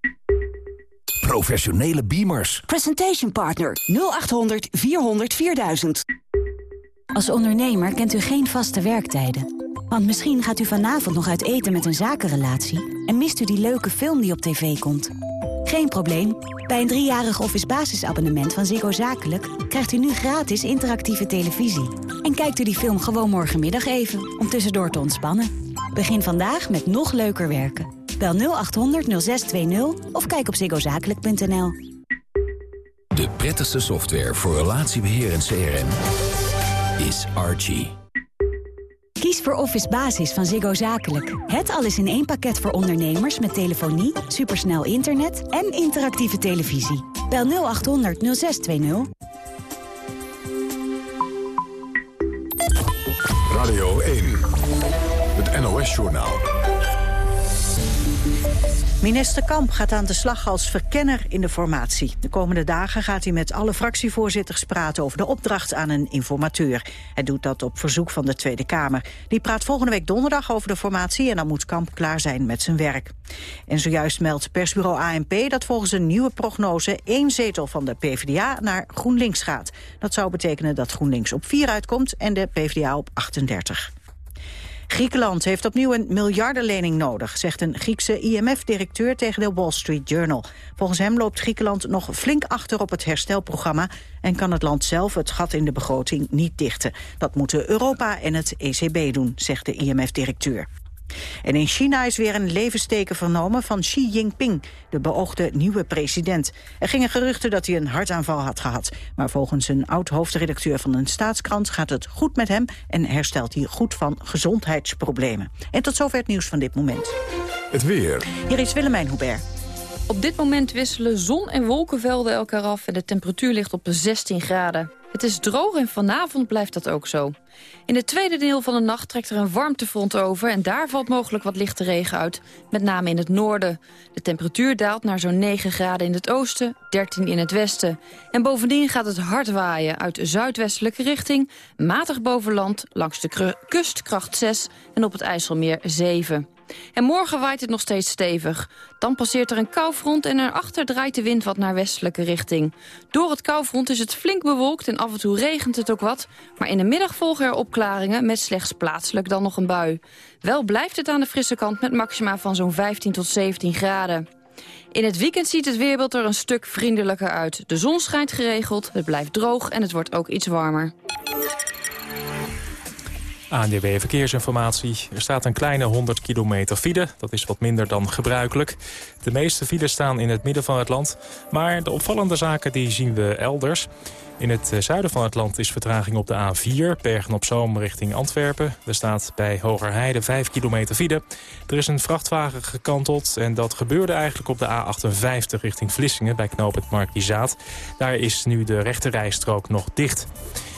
Professionele beamers. Presentation Partner 0800 400 4000. Als ondernemer kent u geen vaste werktijden. Want misschien gaat u vanavond nog uit eten met een zakenrelatie... en mist u die leuke film die op tv komt. Geen probleem. Bij een driejarig office basisabonnement van Ziggo Zakelijk... krijgt u nu gratis interactieve televisie. En kijkt u die film gewoon morgenmiddag even, om tussendoor te ontspannen. Begin vandaag met nog leuker werken. Bel 0800 0620 of kijk op ziggozakelijk.nl. De prettigste software voor relatiebeheer en CRM is Archie. Kies voor Office Basis van Ziggo Zakelijk. Het alles in één pakket voor ondernemers met telefonie, supersnel internet en interactieve televisie. Bel 0800 0620. Radio 1, het NOS-journaal. Minister Kamp gaat aan de slag als verkenner in de formatie. De komende dagen gaat hij met alle fractievoorzitters praten over de opdracht aan een informateur. Hij doet dat op verzoek van de Tweede Kamer. Die praat volgende week donderdag over de formatie en dan moet Kamp klaar zijn met zijn werk. En zojuist meldt persbureau ANP dat volgens een nieuwe prognose één zetel van de PvdA naar GroenLinks gaat. Dat zou betekenen dat GroenLinks op 4 uitkomt en de PvdA op 38. Griekenland heeft opnieuw een miljardenlening nodig, zegt een Griekse IMF-directeur tegen de Wall Street Journal. Volgens hem loopt Griekenland nog flink achter op het herstelprogramma en kan het land zelf het gat in de begroting niet dichten. Dat moeten Europa en het ECB doen, zegt de IMF-directeur. En in China is weer een levensteken vernomen van Xi Jinping, de beoogde nieuwe president. Er gingen geruchten dat hij een hartaanval had gehad. Maar volgens een oud-hoofdredacteur van een staatskrant gaat het goed met hem... en herstelt hij goed van gezondheidsproblemen. En tot zover het nieuws van dit moment. Het weer. Hier is Willemijn Hubert. Op dit moment wisselen zon- en wolkenvelden elkaar af... en de temperatuur ligt op 16 graden. Het is droog en vanavond blijft dat ook zo. In het tweede deel van de nacht trekt er een warmtefront over... en daar valt mogelijk wat lichte regen uit, met name in het noorden. De temperatuur daalt naar zo'n 9 graden in het oosten, 13 in het westen. En bovendien gaat het hard waaien uit zuidwestelijke richting... matig boven land, langs de kust kracht 6 en op het IJsselmeer 7. En morgen waait het nog steeds stevig. Dan passeert er een koufront en erachter draait de wind wat naar westelijke richting. Door het koufront is het flink bewolkt en af en toe regent het ook wat. Maar in de middag volgen er opklaringen met slechts plaatselijk dan nog een bui. Wel blijft het aan de frisse kant met maxima van zo'n 15 tot 17 graden. In het weekend ziet het weerbeeld er een stuk vriendelijker uit. De zon schijnt geregeld, het blijft droog en het wordt ook iets warmer. ANDB Verkeersinformatie. Er staat een kleine 100 kilometer file. Dat is wat minder dan gebruikelijk. De meeste files staan in het midden van het land. Maar de opvallende zaken die zien we elders. In het eh, zuiden van het land is vertraging op de A4, Bergen-op-Zoom richting Antwerpen. Er staat bij Hogerheide 5 kilometer file. Er is een vrachtwagen gekanteld en dat gebeurde eigenlijk op de A58 richting Vlissingen bij knooppunt Markizaat. Daar is nu de rechterrijstrook nog dicht.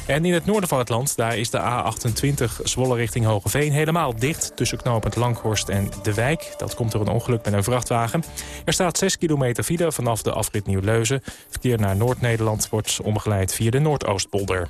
En in het noorden van het land, daar is de A28 Zwolle richting Hogeveen helemaal dicht... tussen knooppunt Langhorst en De Wijk. Dat komt door een ongeluk met een vrachtwagen. Er staat 6 kilometer file vanaf de afrit Nieuw-Leuzen. Verkeer naar Noord-Nederland wordt omgeleid via de Noordoostpolder.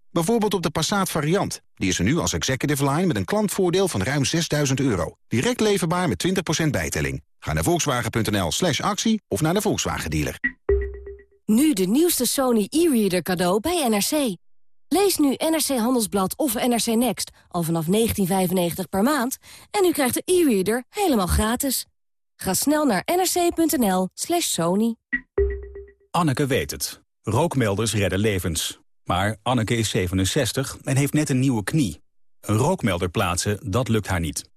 Bijvoorbeeld op de Passat variant. Die is er nu als executive line met een klantvoordeel van ruim 6000 euro. Direct leverbaar met 20% bijtelling. Ga naar volkswagen.nl slash actie of naar de Volkswagen dealer. Nu de nieuwste Sony e-reader cadeau bij NRC. Lees nu NRC Handelsblad of NRC Next al vanaf 19,95 per maand... en u krijgt de e-reader helemaal gratis. Ga snel naar nrc.nl slash sony. Anneke weet het. Rookmelders redden levens. Maar Anneke is 67 en heeft net een nieuwe knie. Een rookmelder plaatsen, dat lukt haar niet.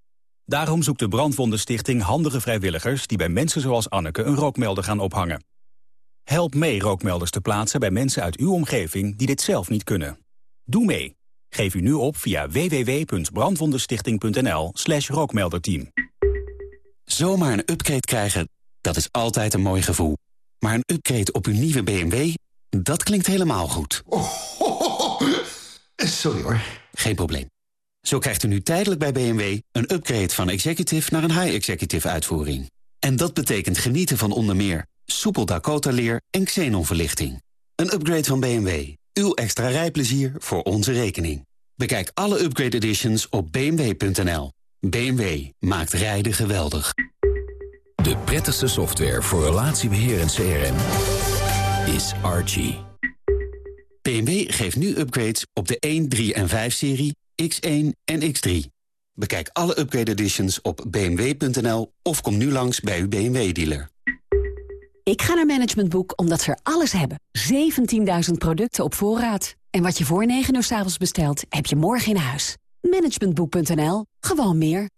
Daarom zoekt de Brandwondenstichting handige vrijwilligers... die bij mensen zoals Anneke een rookmelder gaan ophangen. Help mee rookmelders te plaatsen bij mensen uit uw omgeving die dit zelf niet kunnen. Doe mee. Geef u nu op via www.brandwondenstichting.nl slash rookmelderteam. Zomaar een upgrade krijgen, dat is altijd een mooi gevoel. Maar een upgrade op uw nieuwe BMW, dat klinkt helemaal goed. Sorry hoor. Geen probleem. Zo krijgt u nu tijdelijk bij BMW een upgrade van executive naar een high-executive uitvoering. En dat betekent genieten van onder meer soepel Dakota-leer en xenonverlichting. Een upgrade van BMW. Uw extra rijplezier voor onze rekening. Bekijk alle upgrade editions op bmw.nl. BMW maakt rijden geweldig. De prettigste software voor relatiebeheer en CRM is Archie. BMW geeft nu upgrades op de 1, 3 en 5-serie, X1 en X3. Bekijk alle upgrade editions op bmw.nl of kom nu langs bij uw BMW-dealer. Ik ga naar Management Boek omdat ze er alles hebben. 17.000 producten op voorraad. En wat je voor 9 uur s avonds bestelt, heb je morgen in huis. Managementboek.nl. Gewoon meer.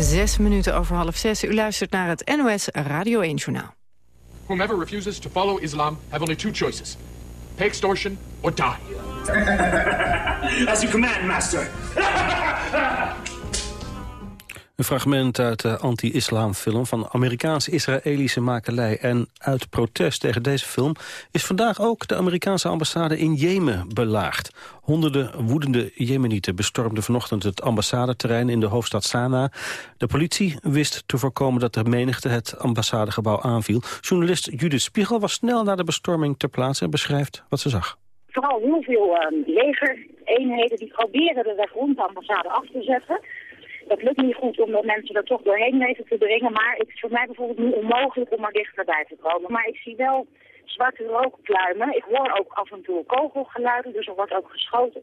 Zes minuten over half zes. U luistert naar het NOS Radio 1 Journaal. Whomever refuses to follow Islam have only two choices. Pay extortion or die. As you command, master. Een fragment uit de anti-islamfilm van Amerikaans-Israëlische makelij. En uit protest tegen deze film is vandaag ook de Amerikaanse ambassade in Jemen belaagd. Honderden woedende Jemenieten bestormden vanochtend het ambassadeterrein in de hoofdstad Sanaa. De politie wist te voorkomen dat de menigte het ambassadegebouw aanviel. Journalist Judith Spiegel was snel naar de bestorming ter plaatse en beschrijft wat ze zag. Vooral heel veel uh, legereenheden die proberen de weg rond de ambassade af te zetten. Dat lukt niet goed om de mensen er toch doorheen weten te dringen. Maar het is voor mij bijvoorbeeld nu onmogelijk om er dichterbij te komen. Maar ik zie wel zwarte rookpluimen. Ik hoor ook af en toe kogelgeluiden, dus er wordt ook geschoten.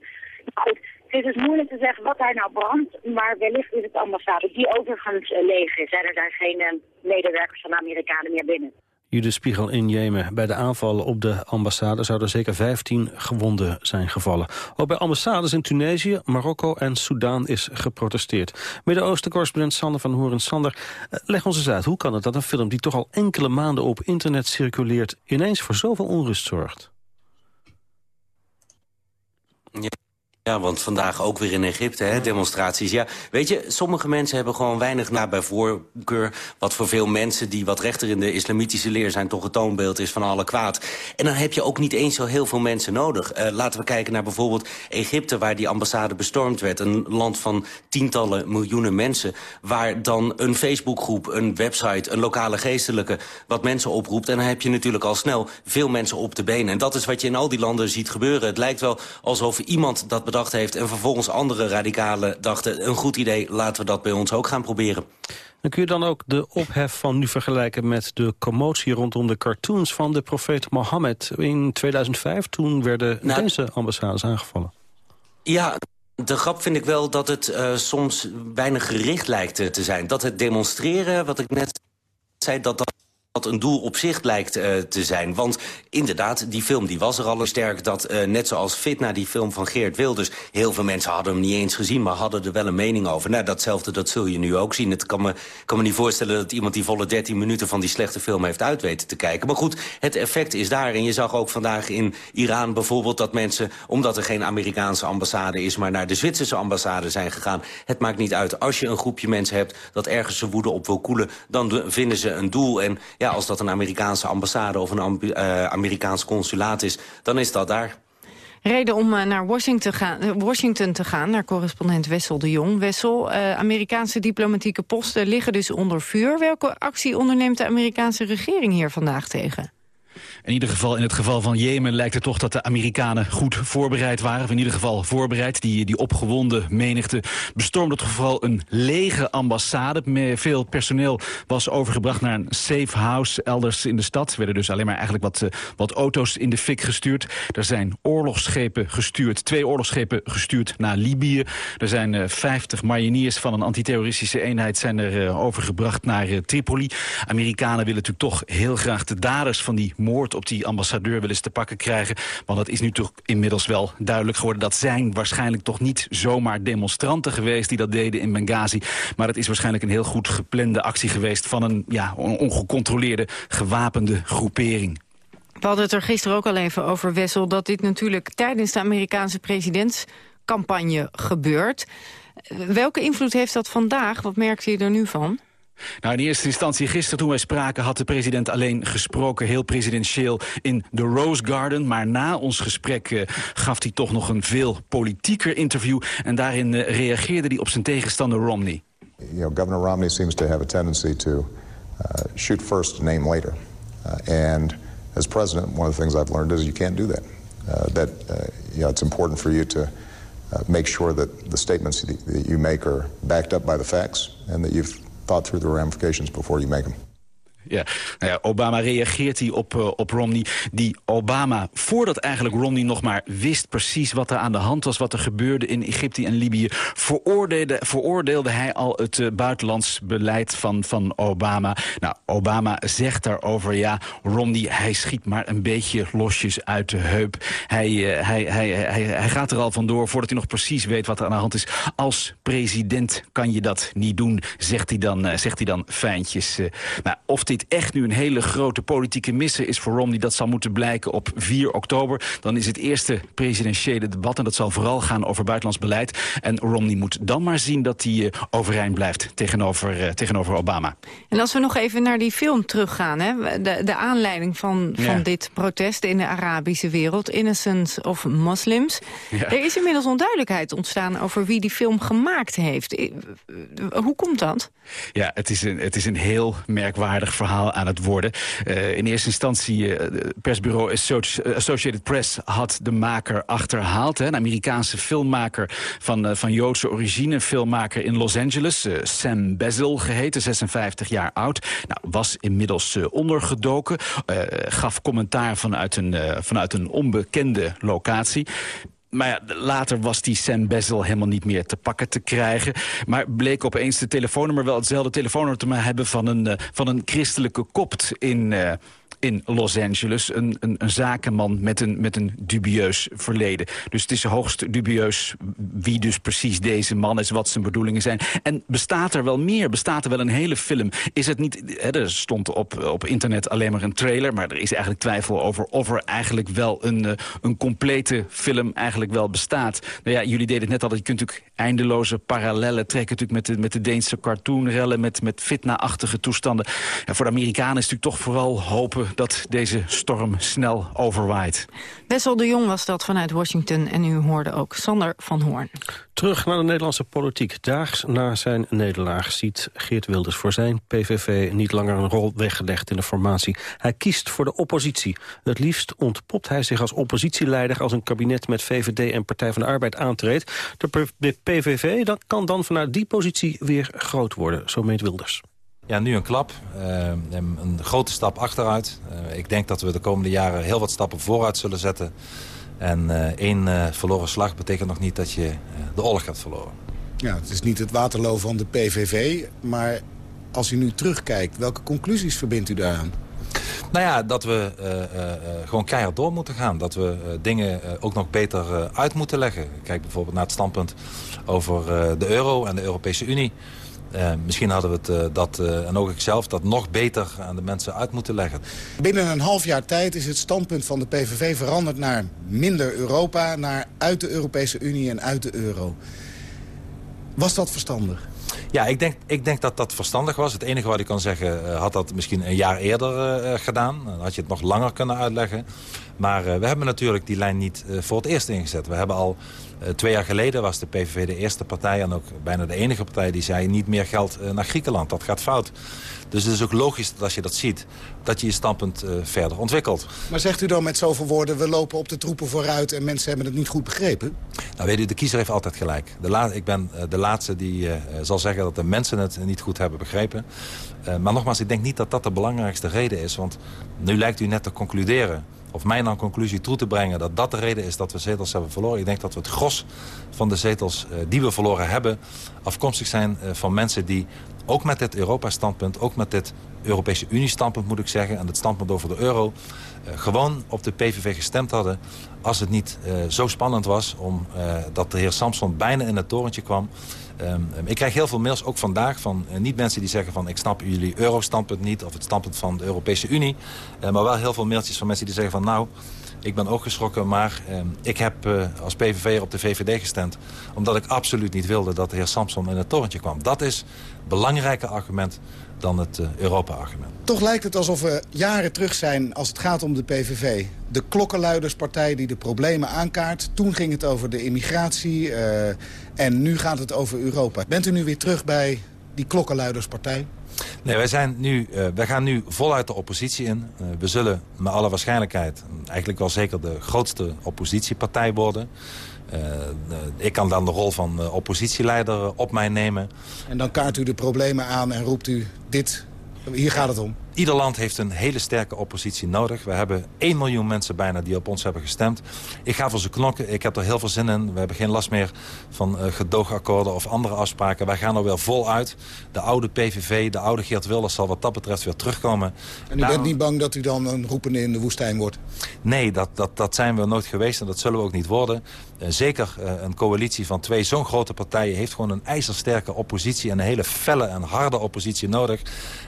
Maar goed, het is dus moeilijk te zeggen wat daar nou brandt, maar wellicht is het ambassade, die overigens uh, leeg is. Zijn er daar geen uh, medewerkers van de Amerikanen meer binnen. Jude Spiegel in Jemen. Bij de aanvallen op de ambassade zouden zeker 15 gewonden zijn gevallen. Ook bij ambassades in Tunesië, Marokko en Soudaan is geprotesteerd. Midden-Oosten-correspondent Sander van Horen. Sander, eh, leg ons eens uit. Hoe kan het dat een film die toch al enkele maanden op internet circuleert... ineens voor zoveel onrust zorgt? Ja, want vandaag ook weer in Egypte, hè, demonstraties. Ja, weet je, sommige mensen hebben gewoon weinig na bij voorkeur... wat voor veel mensen die wat rechter in de islamitische leer zijn... toch het toonbeeld is van alle kwaad. En dan heb je ook niet eens zo heel veel mensen nodig. Uh, laten we kijken naar bijvoorbeeld Egypte... waar die ambassade bestormd werd. Een land van tientallen miljoenen mensen... waar dan een Facebookgroep, een website, een lokale geestelijke... wat mensen oproept. En dan heb je natuurlijk al snel veel mensen op de benen. En dat is wat je in al die landen ziet gebeuren. Het lijkt wel alsof iemand dat bedacht heeft... en vervolgens andere radicalen dachten... een goed idee, laten we dat bij ons ook gaan proberen. Dan kun je dan ook de ophef van nu vergelijken met de commotie rondom de cartoons van de profeet Mohammed in 2005. Toen werden nou, deze ambassades aangevallen. Ja, de grap vind ik wel dat het uh, soms weinig gericht lijkt te zijn. Dat het demonstreren, wat ik net zei, dat dat wat een doel op zich lijkt uh, te zijn. Want inderdaad, die film die was er al sterk... dat uh, net zoals Fitna, die film van Geert Wilders... heel veel mensen hadden hem niet eens gezien... maar hadden er wel een mening over. Nou, datzelfde dat zul je nu ook zien. Het kan me, kan me niet voorstellen dat iemand die volle 13 minuten... van die slechte film heeft uitweten te kijken. Maar goed, het effect is daar. En je zag ook vandaag in Iran bijvoorbeeld dat mensen... omdat er geen Amerikaanse ambassade is... maar naar de Zwitserse ambassade zijn gegaan. Het maakt niet uit. Als je een groepje mensen hebt dat ergens zijn woede op wil koelen... dan vinden ze een doel. En ja, als dat een Amerikaanse ambassade of een uh, Amerikaans consulaat is, dan is dat daar. Reden om uh, naar Washington, gaan, uh, Washington, te gaan, naar correspondent Wessel de Jong. Wessel, Amerikaanse diplomatieke posten liggen dus onder vuur. Welke actie onderneemt de Amerikaanse regering hier vandaag tegen? In ieder geval, in het geval van Jemen lijkt het toch dat de Amerikanen goed voorbereid waren. Of in ieder geval voorbereid. Die, die opgewonden menigte bestormde toch vooral een lege ambassade. Veel personeel was overgebracht naar een safe house elders in de stad. Er werden dus alleen maar eigenlijk wat, uh, wat auto's in de fik gestuurd. Er zijn oorlogsschepen gestuurd. Twee oorlogsschepen gestuurd naar Libië. Er zijn uh, 50 mariniers van een antiterroristische eenheid zijn er uh, overgebracht naar Tripoli. Amerikanen willen natuurlijk toch heel graag de daders van die moord op die ambassadeur wel eens te pakken krijgen. Want het is nu toch inmiddels wel duidelijk geworden... dat zijn waarschijnlijk toch niet zomaar demonstranten geweest... die dat deden in Benghazi. Maar het is waarschijnlijk een heel goed geplande actie geweest... van een ja, ongecontroleerde, gewapende groepering. We hadden het er gisteren ook al even over, Wessel... dat dit natuurlijk tijdens de Amerikaanse presidentscampagne gebeurt. Welke invloed heeft dat vandaag? Wat merkt u er nu van? Nou, in eerste instantie gisteren toen wij spraken... had de president alleen gesproken, heel presidentieel, in de Rose Garden. Maar na ons gesprek uh, gaf hij toch nog een veel politieker interview. En daarin uh, reageerde hij op zijn tegenstander Romney. You know, Governor Romney seems to have a tendency to uh, shoot first, name later. Uh, and as president, one of the things I've learned is you can't do that. Uh, that, you it's important for you to make sure that the statements that you make are backed up by the facts... and that you've thought through the ramifications before you make them. Ja. Nou Obama reageert hij op, uh, op Romney. Die Obama, voordat eigenlijk Romney nog maar wist precies wat er aan de hand was... wat er gebeurde in Egypte en Libië... veroordeelde, veroordeelde hij al het uh, buitenlands beleid van, van Obama. Nou, Obama zegt daarover, ja, Romney, hij schiet maar een beetje losjes uit de heup. Hij, uh, hij, hij, hij, hij gaat er al vandoor voordat hij nog precies weet wat er aan de hand is. Als president kan je dat niet doen, zegt hij dan, zegt hij dan fijntjes. nou, of dit echt nu een hele grote politieke misser is voor Romney... dat zal moeten blijken op 4 oktober. Dan is het eerste presidentiële debat... en dat zal vooral gaan over buitenlands beleid. En Romney moet dan maar zien dat hij uh, overeind blijft tegenover, uh, tegenover Obama. En als we nog even naar die film teruggaan... Hè, de, de aanleiding van, van ja. dit protest in de Arabische wereld... Innocence of Muslims. Ja. Er is inmiddels onduidelijkheid ontstaan over wie die film gemaakt heeft. Hoe komt dat? Ja, het is een, het is een heel merkwaardig verhaal aan het worden. Uh, in eerste instantie, uh, persbureau Associated Press had de maker achterhaald. Hè, een Amerikaanse filmmaker van, uh, van Joodse origine. Filmmaker in Los Angeles, Sam Bezel geheten, 56 jaar oud. Nou, was inmiddels ondergedoken. gaf commentaar vanuit een, vanuit een onbekende locatie. Maar ja, later was die Sam Bezel helemaal niet meer te pakken te krijgen. Maar bleek opeens de telefoonnummer wel hetzelfde telefoonnummer te hebben... van een, uh, van een christelijke kopt in... In Los Angeles. Een, een, een, zakenman met een, met een dubieus verleden. Dus het is hoogst dubieus wie dus precies deze man is, wat zijn bedoelingen zijn. En bestaat er wel meer? Bestaat er wel een hele film? Is het niet, hè, er stond op, op internet alleen maar een trailer... maar er is eigenlijk twijfel over of er eigenlijk wel een, uh, een complete film eigenlijk wel bestaat. Nou ja, jullie deden het net al, je kunt natuurlijk eindeloze parallellen trekken... natuurlijk met de, met de Deense cartoonrellen, met, met fitna-achtige toestanden. Ja, voor de Amerikanen is het natuurlijk toch vooral hopen dat deze storm snel overwaait. Wessel de Jong was dat vanuit Washington en u hoorde ook Sander van Hoorn. Terug naar de Nederlandse politiek. Daags na zijn nederlaag ziet Geert Wilders voor zijn PVV niet langer een rol weggelegd in de formatie. Hij kiest voor de oppositie. Het liefst ontpopt hij zich als oppositieleider als een kabinet met VVD en Partij van de Arbeid aantreedt. De PVV dat kan dan vanuit die positie weer groot worden, zo meent Wilders. Ja, nu een klap. Uh, een grote stap achteruit. Uh, ik denk dat we de komende jaren heel wat stappen vooruit zullen zetten. En uh, één verloren slag betekent nog niet dat je de oorlog gaat verloren. Ja, het is niet het Waterloo van de PVV. Maar als u nu terugkijkt, welke conclusies verbindt u daaraan? Nou ja, dat we gewoon keihard door moeten gaan. Dat we dingen ook nog beter uit moeten leggen. Kijk bijvoorbeeld naar het standpunt over de euro en de Europese Unie. Uh, misschien hadden we het, uh, dat, uh, en ook ik zelf, dat nog beter aan de mensen uit moeten leggen. Binnen een half jaar tijd is het standpunt van de PVV veranderd naar minder Europa... naar uit de Europese Unie en uit de euro. Was dat verstandig? Ja, ik denk, ik denk dat dat verstandig was. Het enige wat ik kan zeggen, had dat misschien een jaar eerder gedaan. Dan had je het nog langer kunnen uitleggen. Maar we hebben natuurlijk die lijn niet voor het eerst ingezet. We hebben al twee jaar geleden was de PVV de eerste partij... en ook bijna de enige partij die zei niet meer geld uh, naar Griekenland. Dat gaat fout. Dus het is ook logisch dat als je dat ziet... dat je je standpunt uh, verder ontwikkelt. Maar zegt u dan met zoveel woorden... we lopen op de troepen vooruit en mensen hebben het niet goed begrepen? Nou weet u, de kiezer heeft altijd gelijk. De ik ben de laatste die zal zeggen dat de mensen het niet goed hebben begrepen. maar nogmaals, ik denk niet dat dat de belangrijkste reden is. Want nu lijkt u net te concluderen of mij naar een conclusie toe te brengen... dat dat de reden is dat we zetels hebben verloren. Ik denk dat we het gros van de zetels uh, die we verloren hebben... afkomstig zijn uh, van mensen die ook met dit Europa-standpunt... ook met dit Europese Unie standpunt moet ik zeggen... en het standpunt over de euro... gewoon op de PVV gestemd hadden... als het niet zo spannend was om, dat de heer Samson bijna in het torentje kwam... Ehm, ik krijg heel veel mails, ook vandaag, van niet mensen die zeggen van... ik snap jullie euro-standpunt niet of het standpunt van de Europese Unie. maar wel heel veel mailtjes van mensen die zeggen van... nou, ik ben ook geschrokken, maar eh, ik heb uh, als PVV op de VVD gestemd... omdat ik absoluut niet wilde dat de heer Samson in het torentje kwam. Dat is een belangrijker argument dan het uh, Europa-argument. Toch lijkt het alsof we jaren terug zijn als het gaat om de PVV. De klokkenluiderspartij die de problemen aankaart. Toen ging het over de immigratie uh, en nu gaat het over Europa. Bent u nu weer terug bij die klokkenluiderspartij? Nee, wij, zijn nu, uh, wij gaan nu voluit de oppositie in. Uh, we zullen met alle waarschijnlijkheid eigenlijk wel zeker de grootste oppositiepartij worden. Uh, ik kan dan de rol van oppositieleider op mij nemen. En dan kaart u de problemen aan en roept u dit, hier gaat het om. Ieder land heeft een hele sterke oppositie nodig. We hebben 1 miljoen mensen bijna die op ons hebben gestemd. Ik ga voor ze knokken. Ik heb er heel veel zin in. We hebben geen last meer van uh, gedoogakkoorden of andere afspraken. Wij gaan er wel voluit. De oude PVV, de oude Geert Wilders zal wat dat betreft weer terugkomen. En u Daarom... bent niet bang dat u dan een roepende in de woestijn wordt? Nee, dat, dat, dat zijn we nooit geweest en dat zullen we ook niet worden. Uh, zeker uh, een coalitie van twee zo'n grote partijen... heeft gewoon een ijzersterke oppositie... en een hele felle en harde oppositie nodig.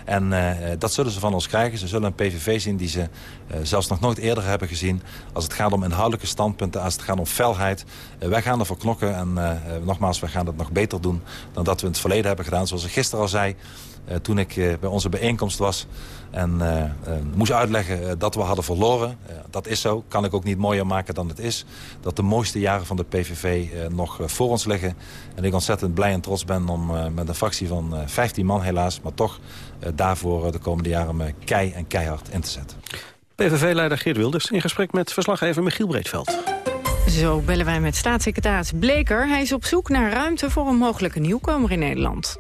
En dat zullen ze van ons krijgen. Ze zullen een PVV zien die ze uh, zelfs nog nooit eerder hebben gezien. Als het gaat om inhoudelijke standpunten, als het gaat om felheid. Uh, wij gaan ervoor knokken en uh, nogmaals, wij gaan het nog beter doen... dan dat we in het verleden hebben gedaan. Zoals ik gisteren al zei, toen ik bij onze bijeenkomst was... en moest uitleggen dat we hadden verloren. dat is zo, kan ik ook niet mooier maken dan het is. Dat de mooiste jaren van de PVV nog voor ons liggen. En ik ontzettend blij en trots ben om met een fractie van 15 man helaas... maar toch daarvoor de komende jaren me kei en keihard in te zetten. PVV-leider Geert Wilders in gesprek met verslaggever Michiel Breedveld. Zo bellen wij met staatssecretaris Bleker. Hij is op zoek naar ruimte voor een mogelijke nieuwkomer in Nederland.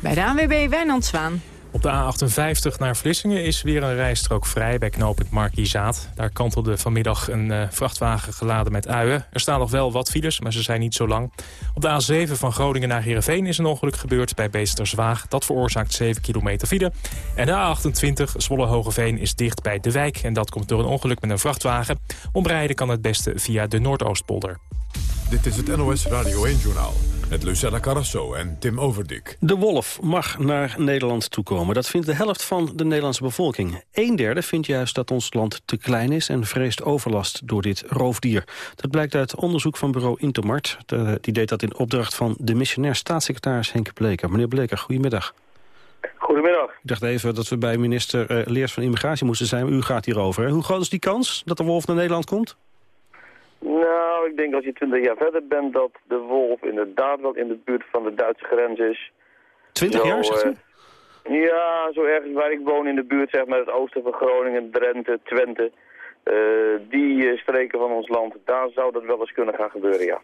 Bij de ANWB Wijnand Zwaan. Op de A58 naar Vlissingen is weer een rijstrook vrij bij knooppunt Markiezaat. Daar kantelde vanmiddag een uh, vrachtwagen geladen met uien. Er staan nog wel wat files, maar ze zijn niet zo lang. Op de A7 van Groningen naar Heerenveen is een ongeluk gebeurd bij Beesterswaag. Dat veroorzaakt 7 kilometer file. En de A28 Zwolle-Hogeveen is dicht bij De Wijk. En dat komt door een ongeluk met een vrachtwagen. Omrijden kan het beste via de Noordoostpolder. Dit is het NOS Radio 1-journaal met Lucella Carrasso en Tim Overdik. De wolf mag naar Nederland toekomen. Dat vindt de helft van de Nederlandse bevolking. Een derde vindt juist dat ons land te klein is... en vreest overlast door dit roofdier. Dat blijkt uit onderzoek van bureau Intomart. die deed dat in opdracht van de missionair staatssecretaris Henk Bleker. Meneer Bleker, goedemiddag. Goedemiddag. Ik dacht even dat we bij minister uh, Leers van Immigratie moesten zijn. U gaat hierover. Hoe groot is die kans dat de wolf naar Nederland komt? Nou, ik denk als je twintig jaar verder bent dat de wolf inderdaad wel in de buurt van de Duitse grens is. Twintig jaar, zegt u? Uh, ja, zo ergens waar ik woon in de buurt, zeg maar het oosten van Groningen, Drenthe, Twente. Uh, die streken van ons land, daar zou dat wel eens kunnen gaan gebeuren, ja.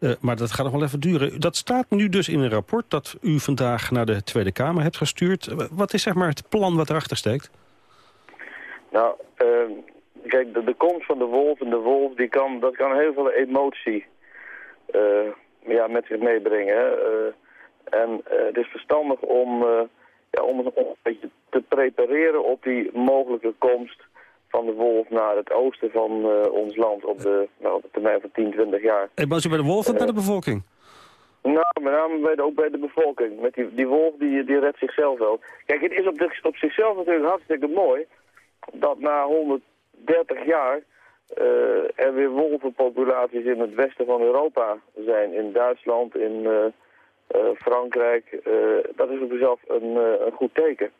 Uh, maar dat gaat nog wel even duren. Dat staat nu dus in een rapport dat u vandaag naar de Tweede Kamer hebt gestuurd. Wat is zeg maar het plan wat erachter steekt? Nou, Kijk, de, de, komst van de wolf en de wolf, die kan, dat kan heel veel emotie uh, ja, met zich meebrengen. Hè? Uh, en uh, het is verstandig om, ja, om, om een beetje te prepareren op die mogelijke komst van de wolf naar het oosten van ons land op de, nou, op de termijn van 10, 20 jaar. En was u bij de wolf of bij de bevolking? Nou, met name bij de, ook bij de bevolking. Met die, die wolf die, die redt zichzelf wel. Kijk, het is op, de, op zichzelf natuurlijk hartstikke mooi dat na 100 30 jaar uh, er weer wolvenpopulaties in het westen van Europa zijn. In Duitsland, in uh, uh, Frankrijk. dat is op zichzelf een, een goed teken.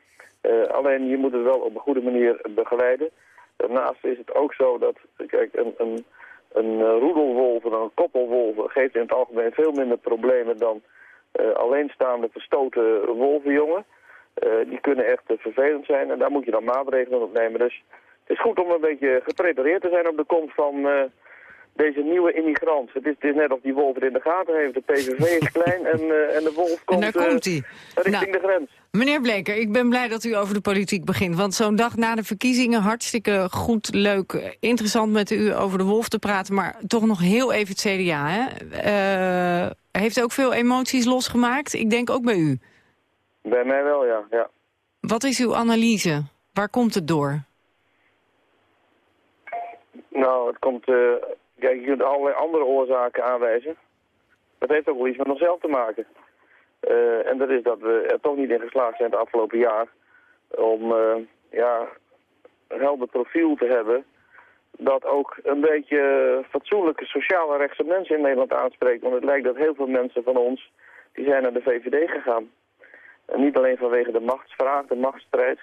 alleen je moet het wel op een goede manier begeleiden. Daarnaast is het ook zo dat, kijk, een, een, een roedelwolf en een koppelwolf geeft in het algemeen veel minder problemen dan alleenstaande verstoten wolvenjongen. die kunnen echt vervelend zijn en daar moet je dan maatregelen op nemen. Dus het is goed om een beetje geprepareerd te zijn op de komst van uh, deze nieuwe immigrant. Het is, het is, net of die wolf het in de gaten heeft. De PVV is klein en, uh, en de wolf komt, en daar komt hij. Uh, richting nou, de grens. Meneer Bleker, ik ben blij dat u over de politiek begint. Want zo'n dag na de verkiezingen, hartstikke goed, leuk, interessant met u over de wolf te praten. Maar toch nog heel even het CDA. Hè? heeft ook veel emoties losgemaakt? Ik denk ook bij u. Bij mij wel, ja. ja. Wat is uw analyse? Waar komt het door? Nou, het komt... Uh, kijk, je kunt allerlei andere oorzaken aanwijzen. Dat heeft ook wel iets met onszelf te maken. Uh, en dat is dat we er toch niet in geslaagd zijn het afgelopen jaar... om uh, ja, een helder profiel te hebben... dat ook een beetje fatsoenlijke sociale rechtse mensen in Nederland aanspreekt. Want het lijkt dat heel veel mensen van ons... die zijn naar de VVD gegaan. En niet alleen vanwege de machtsvraag, de machtsstrijd...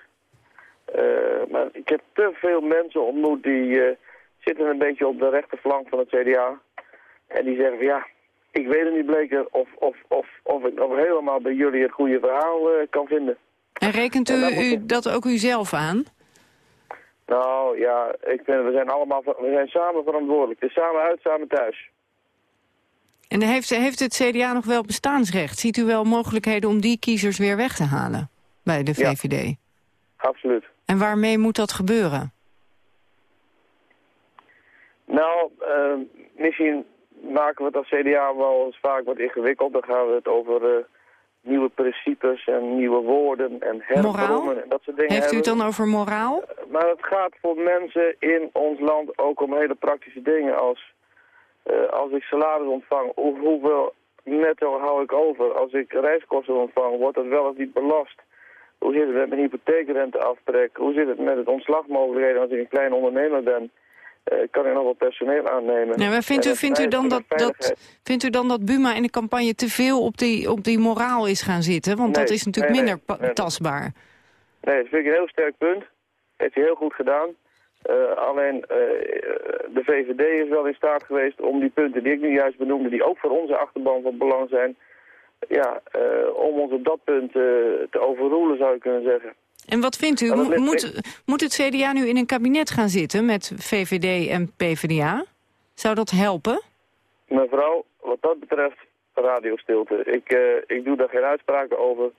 Maar ik heb te veel mensen ontmoet die zitten een beetje op de rechterflank van het CDA. En die zeggen van ja, ik weet het niet Bleker of, of, of, of ik nog helemaal bij jullie het goede verhaal uh, kan vinden. En rekent u, u dat ook u zelf aan? Nou ja, ik vind, we zijn allemaal we zijn samen verantwoordelijk. Is samen uit, samen thuis. En heeft, heeft het CDA nog wel bestaansrecht? Ziet u wel mogelijkheden om die kiezers weer weg te halen bij de VVD? Ja, absoluut. En waarmee moet dat gebeuren? Nou, uh, misschien maken we het als CDA wel eens vaak wat ingewikkeld. Dan gaan we het over uh, nieuwe principes en nieuwe woorden en hervormen en dat soort dingen Heeft u het dan over moraal? Maar het gaat voor mensen in ons land ook om hele praktische dingen als... Als ik salaris ontvang, hoe, hoeveel netto hou ik over? Als ik reiskosten ontvang, wordt dat wel of niet belast? Hoe zit het met mijn hypotheekrenteaftrek? Hoe zit het met het ontslagmogelijkheden als ik een klein ondernemer ben? Uh, kan ik nog wat personeel aannemen? Ja, maar vindt, u, vindt, u dan dat, dat, vindt u dan dat Buma in de campagne te veel op die, op die moraal is gaan zitten? Want nee, dat is natuurlijk nee, minder nee, tastbaar. Nee, dat vind ik een heel sterk punt. Heeft hij heel goed gedaan. Uh, alleen uh, de VVD is wel in staat geweest om die punten die ik nu juist benoemde... die ook voor onze achterban van belang zijn... ja, uh, om ons op dat punt te overroelen, zou je kunnen zeggen. En wat vindt u? Mo moet, moet het CDA nu in een kabinet gaan zitten met VVD en PvdA? Zou dat helpen? Mevrouw, wat dat betreft, radiostilte. Ik, ik doe daar geen uitspraken over.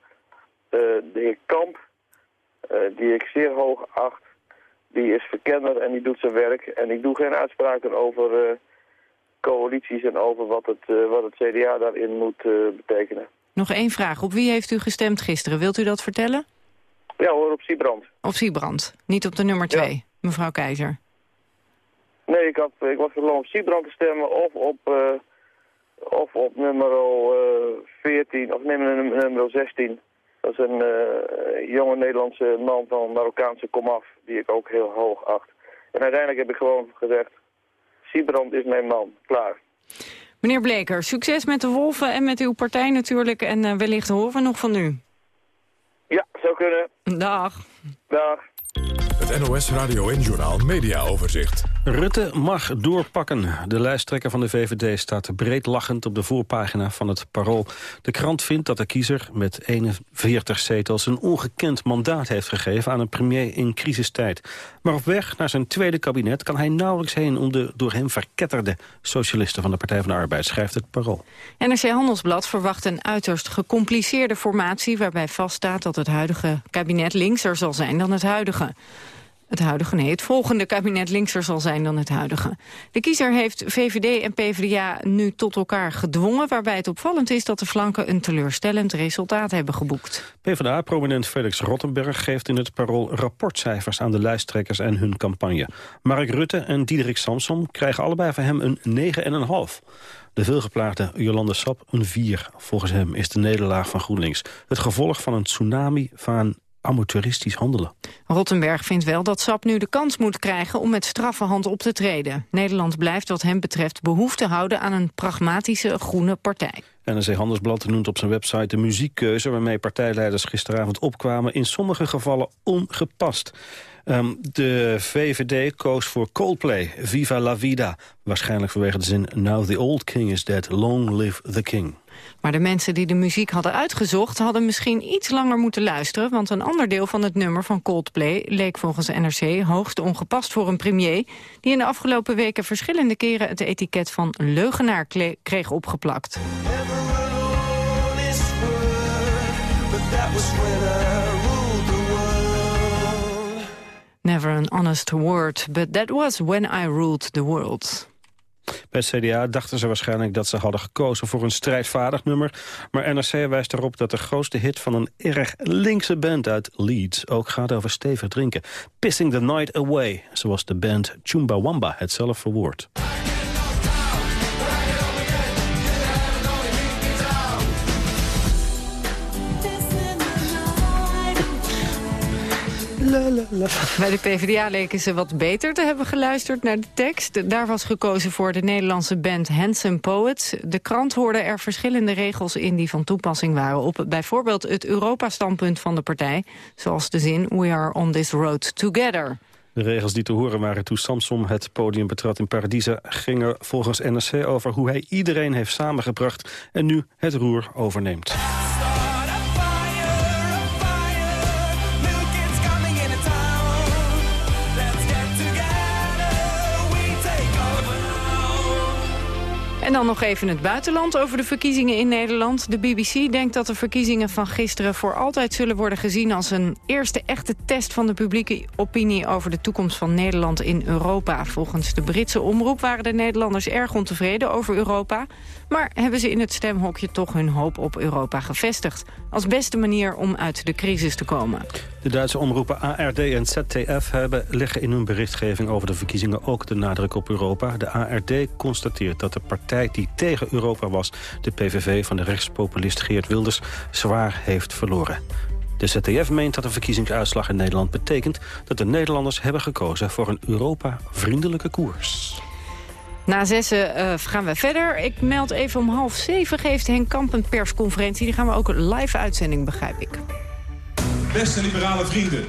de heer Kamp, die ik zeer hoog acht die is verkenner en die doet zijn werk. En ik doe geen uitspraken over uh, coalities en over wat het, uh, wat het CDA daarin moet uh, betekenen. Nog één vraag. Op wie heeft u gestemd gisteren? Wilt u dat vertellen? Ja hoor, op Siebrand. Op Siebrand, niet op de nummer twee, ja. mevrouw Keizer. Nee, ik, had, ik was gewoon op Siebrand te stemmen of op, of op nummer 14, of nee, nummer 16. Dat is een uh, jonge Nederlandse man van Marokkaanse komaf, die ik ook heel hoog acht. En uiteindelijk heb ik gewoon gezegd, Siebrand is mijn man, klaar. Meneer Bleker, succes met de Wolven en met uw partij natuurlijk. En uh, wellicht horen we nog van u. Zou kunnen. Dag. Dag. Het NOS Radio en Journal Media Overzicht. Rutte mag doorpakken. De lijsttrekker van de VVD staat breed lachend op de voorpagina van het Parool. De krant vindt dat de kiezer met 41 zetels een ongekend mandaat heeft gegeven aan een premier in crisistijd. Maar op weg naar zijn tweede kabinet kan hij nauwelijks heen om de door hem verketterde socialisten van de Partij van de Arbeid, schrijft het Parool. NRC Handelsblad verwacht een uiterst gecompliceerde formatie waarbij vaststaat dat het huidige kabinet linkser zal zijn dan het huidige. Het huidige, nee, het volgende kabinet linkser zal zijn dan het huidige. De kiezer heeft VVD en PvdA nu tot elkaar gedwongen... waarbij het opvallend is dat de flanken een teleurstellend resultaat hebben geboekt. PvdA-prominent Felix Rottenberg geeft in het parool rapportcijfers... aan de lijsttrekkers en hun campagne. Mark Rutte en Diederik Samsom krijgen allebei van hem een 9,5. De veelgeplaagde Jolande Sap een 4. Volgens hem is de nederlaag van GroenLinks het gevolg van een tsunami van amateuristisch handelen. Rottenberg vindt wel dat SAP nu de kans moet krijgen om met straffe hand op te treden. Nederland blijft wat hem betreft behoefte houden aan een pragmatische groene partij. NRC Handelsblad noemt op zijn website de muziekkeuze... waarmee partijleiders gisteravond opkwamen... in sommige gevallen ongepast. Um, de VVD koos voor Coldplay, Viva la Vida. Waarschijnlijk vanwege de zin... Now the old king is dead, long live the king. Maar de mensen die de muziek hadden uitgezocht... hadden misschien iets langer moeten luisteren... want een ander deel van het nummer van Coldplay... leek volgens NRC hoogst ongepast voor een premier... die in de afgelopen weken verschillende keren... het etiket van leugenaar kreeg opgeplakt. Never an honest word, but that was when I ruled the world. Bij CDA dachten ze waarschijnlijk dat ze hadden gekozen voor een strijdvaardig nummer. Maar NRC wijst erop dat de grootste hit van een erg linkse band uit Leeds ook gaat over stevig drinken. Pissing the Night Away, zoals de band Chumbawamba het zelf verwoordt. Bij de PvdA leken ze wat beter te hebben geluisterd naar de tekst. Daar was gekozen voor de Nederlandse band Handsome Poets. De krant hoorde er verschillende regels in die van toepassing waren... op bijvoorbeeld het Europa-standpunt van de partij. Zoals de zin We are on this road together. De regels die te horen waren toen Samson het podium betrad in Paradise... gingen volgens NRC over hoe hij iedereen heeft samengebracht... en nu het roer overneemt. Dan nog even het buitenland over de verkiezingen in Nederland. De BBC denkt dat de verkiezingen van gisteren voor altijd zullen worden gezien... als een eerste echte test van de publieke opinie over de toekomst van Nederland in Europa. Volgens de Britse omroep waren de Nederlanders erg ontevreden over Europa... maar hebben ze in het stemhokje toch hun hoop op Europa gevestigd. Als beste manier om uit de crisis te komen. De Duitse omroepen ARD en ZDF hebben, leggen in hun berichtgeving over de verkiezingen ook de nadruk op Europa. De ARD constateert dat de partij die tegen Europa was, de PVV van de rechtspopulist Geert Wilders, zwaar heeft verloren. De ZDF meent dat de verkiezingsuitslag in Nederland betekent dat de Nederlanders hebben gekozen voor een Europa-vriendelijke koers. Na zessen uh, gaan we verder. Ik meld even om half zeven geeft Henk Kamp een persconferentie. Die gaan we ook een live uitzending, begrijp ik. Beste liberale vrienden,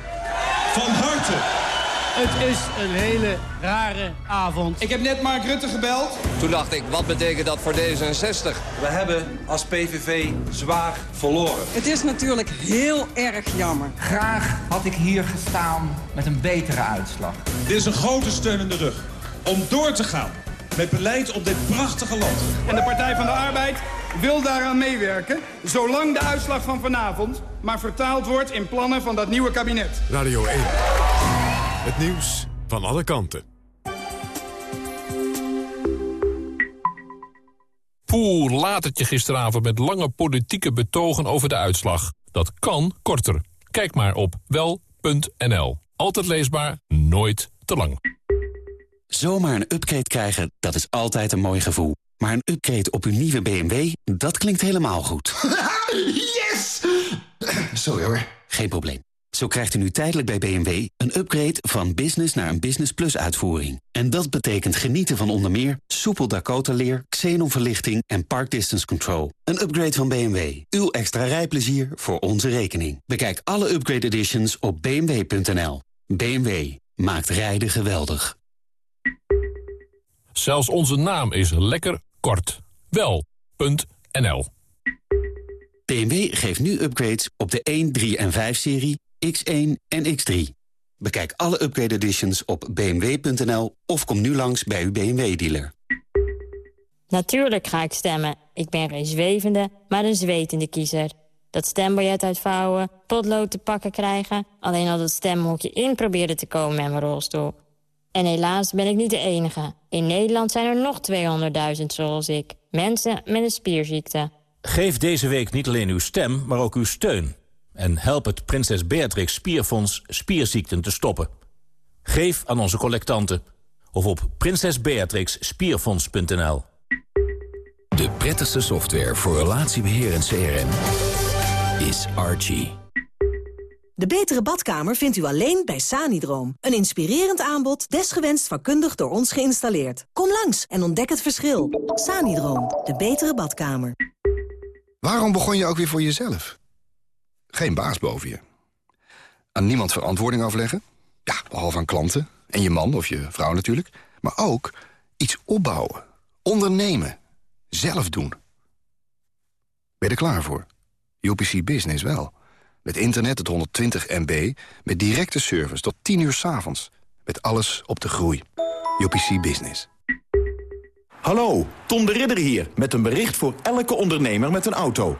van harte. Het is een hele rare avond. Ik heb net Mark Rutte gebeld. Toen dacht ik, wat betekent dat voor D66? We hebben als PVV zwaar verloren. Het is natuurlijk heel erg jammer. Graag had ik hier gestaan met een betere uitslag. Dit is een grote steun in de rug om door te gaan met beleid op dit prachtige land. En de Partij van de Arbeid wil daaraan meewerken... zolang de uitslag van vanavond maar vertaald wordt in plannen van dat nieuwe kabinet. Radio 1. Het nieuws van alle kanten. Poeh, laat het je gisteravond met lange politieke betogen over de uitslag. Dat kan korter. Kijk maar op wel.nl. Altijd leesbaar, nooit te lang. Zomaar een upgrade krijgen, dat is altijd een mooi gevoel. Maar een upgrade op uw nieuwe BMW, dat klinkt helemaal goed. yes! Sorry hoor. Geen probleem. Zo krijgt u nu tijdelijk bij BMW een upgrade van business naar een Business Plus uitvoering. En dat betekent genieten van onder meer soepel Dakota-leer, xenonverlichting en park distance control. Een upgrade van BMW. Uw extra rijplezier voor onze rekening. Bekijk alle upgrade editions op bmw.nl. BMW maakt rijden geweldig. Zelfs onze naam is lekker kort. Wel.nl BMW geeft nu upgrades op de 1, 3 en 5-serie, X1 en X3. Bekijk alle upgrade editions op bmw.nl of kom nu langs bij uw BMW-dealer. Natuurlijk ga ik stemmen. Ik ben geen zwevende, maar een zwetende kiezer. Dat stembiljet uitvouwen, potlood te pakken krijgen... alleen al dat stemhokje in proberen te komen met mijn rolstoel. En helaas ben ik niet de enige. In Nederland zijn er nog 200.000 zoals ik. Mensen met een spierziekte. Geef deze week niet alleen uw stem, maar ook uw steun. En help het Prinses Beatrix Spierfonds spierziekten te stoppen. Geef aan onze collectanten of op prinsesbeatrixspierfonds.nl. De prettigste software voor relatiebeheer en CRM is Archie. De betere badkamer vindt u alleen bij Sanidroom. Een inspirerend aanbod, desgewenst vakkundig door ons geïnstalleerd. Kom langs en ontdek het verschil. Sanidroom, de betere badkamer. Waarom begon je ook weer voor jezelf? Geen baas boven je. Aan niemand verantwoording afleggen? Ja, behalve aan klanten. En je man of je vrouw natuurlijk. Maar ook iets opbouwen. Ondernemen. Zelf doen. Ben je er klaar voor? UPC Business wel. Met internet tot 120 MB. Met directe service tot 10 uur s avonds. Met alles op de groei. UPC Business. Hallo, Tom de Ridder hier. Met een bericht voor elke ondernemer met een auto.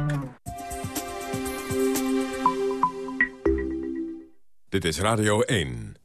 Dit is Radio 1.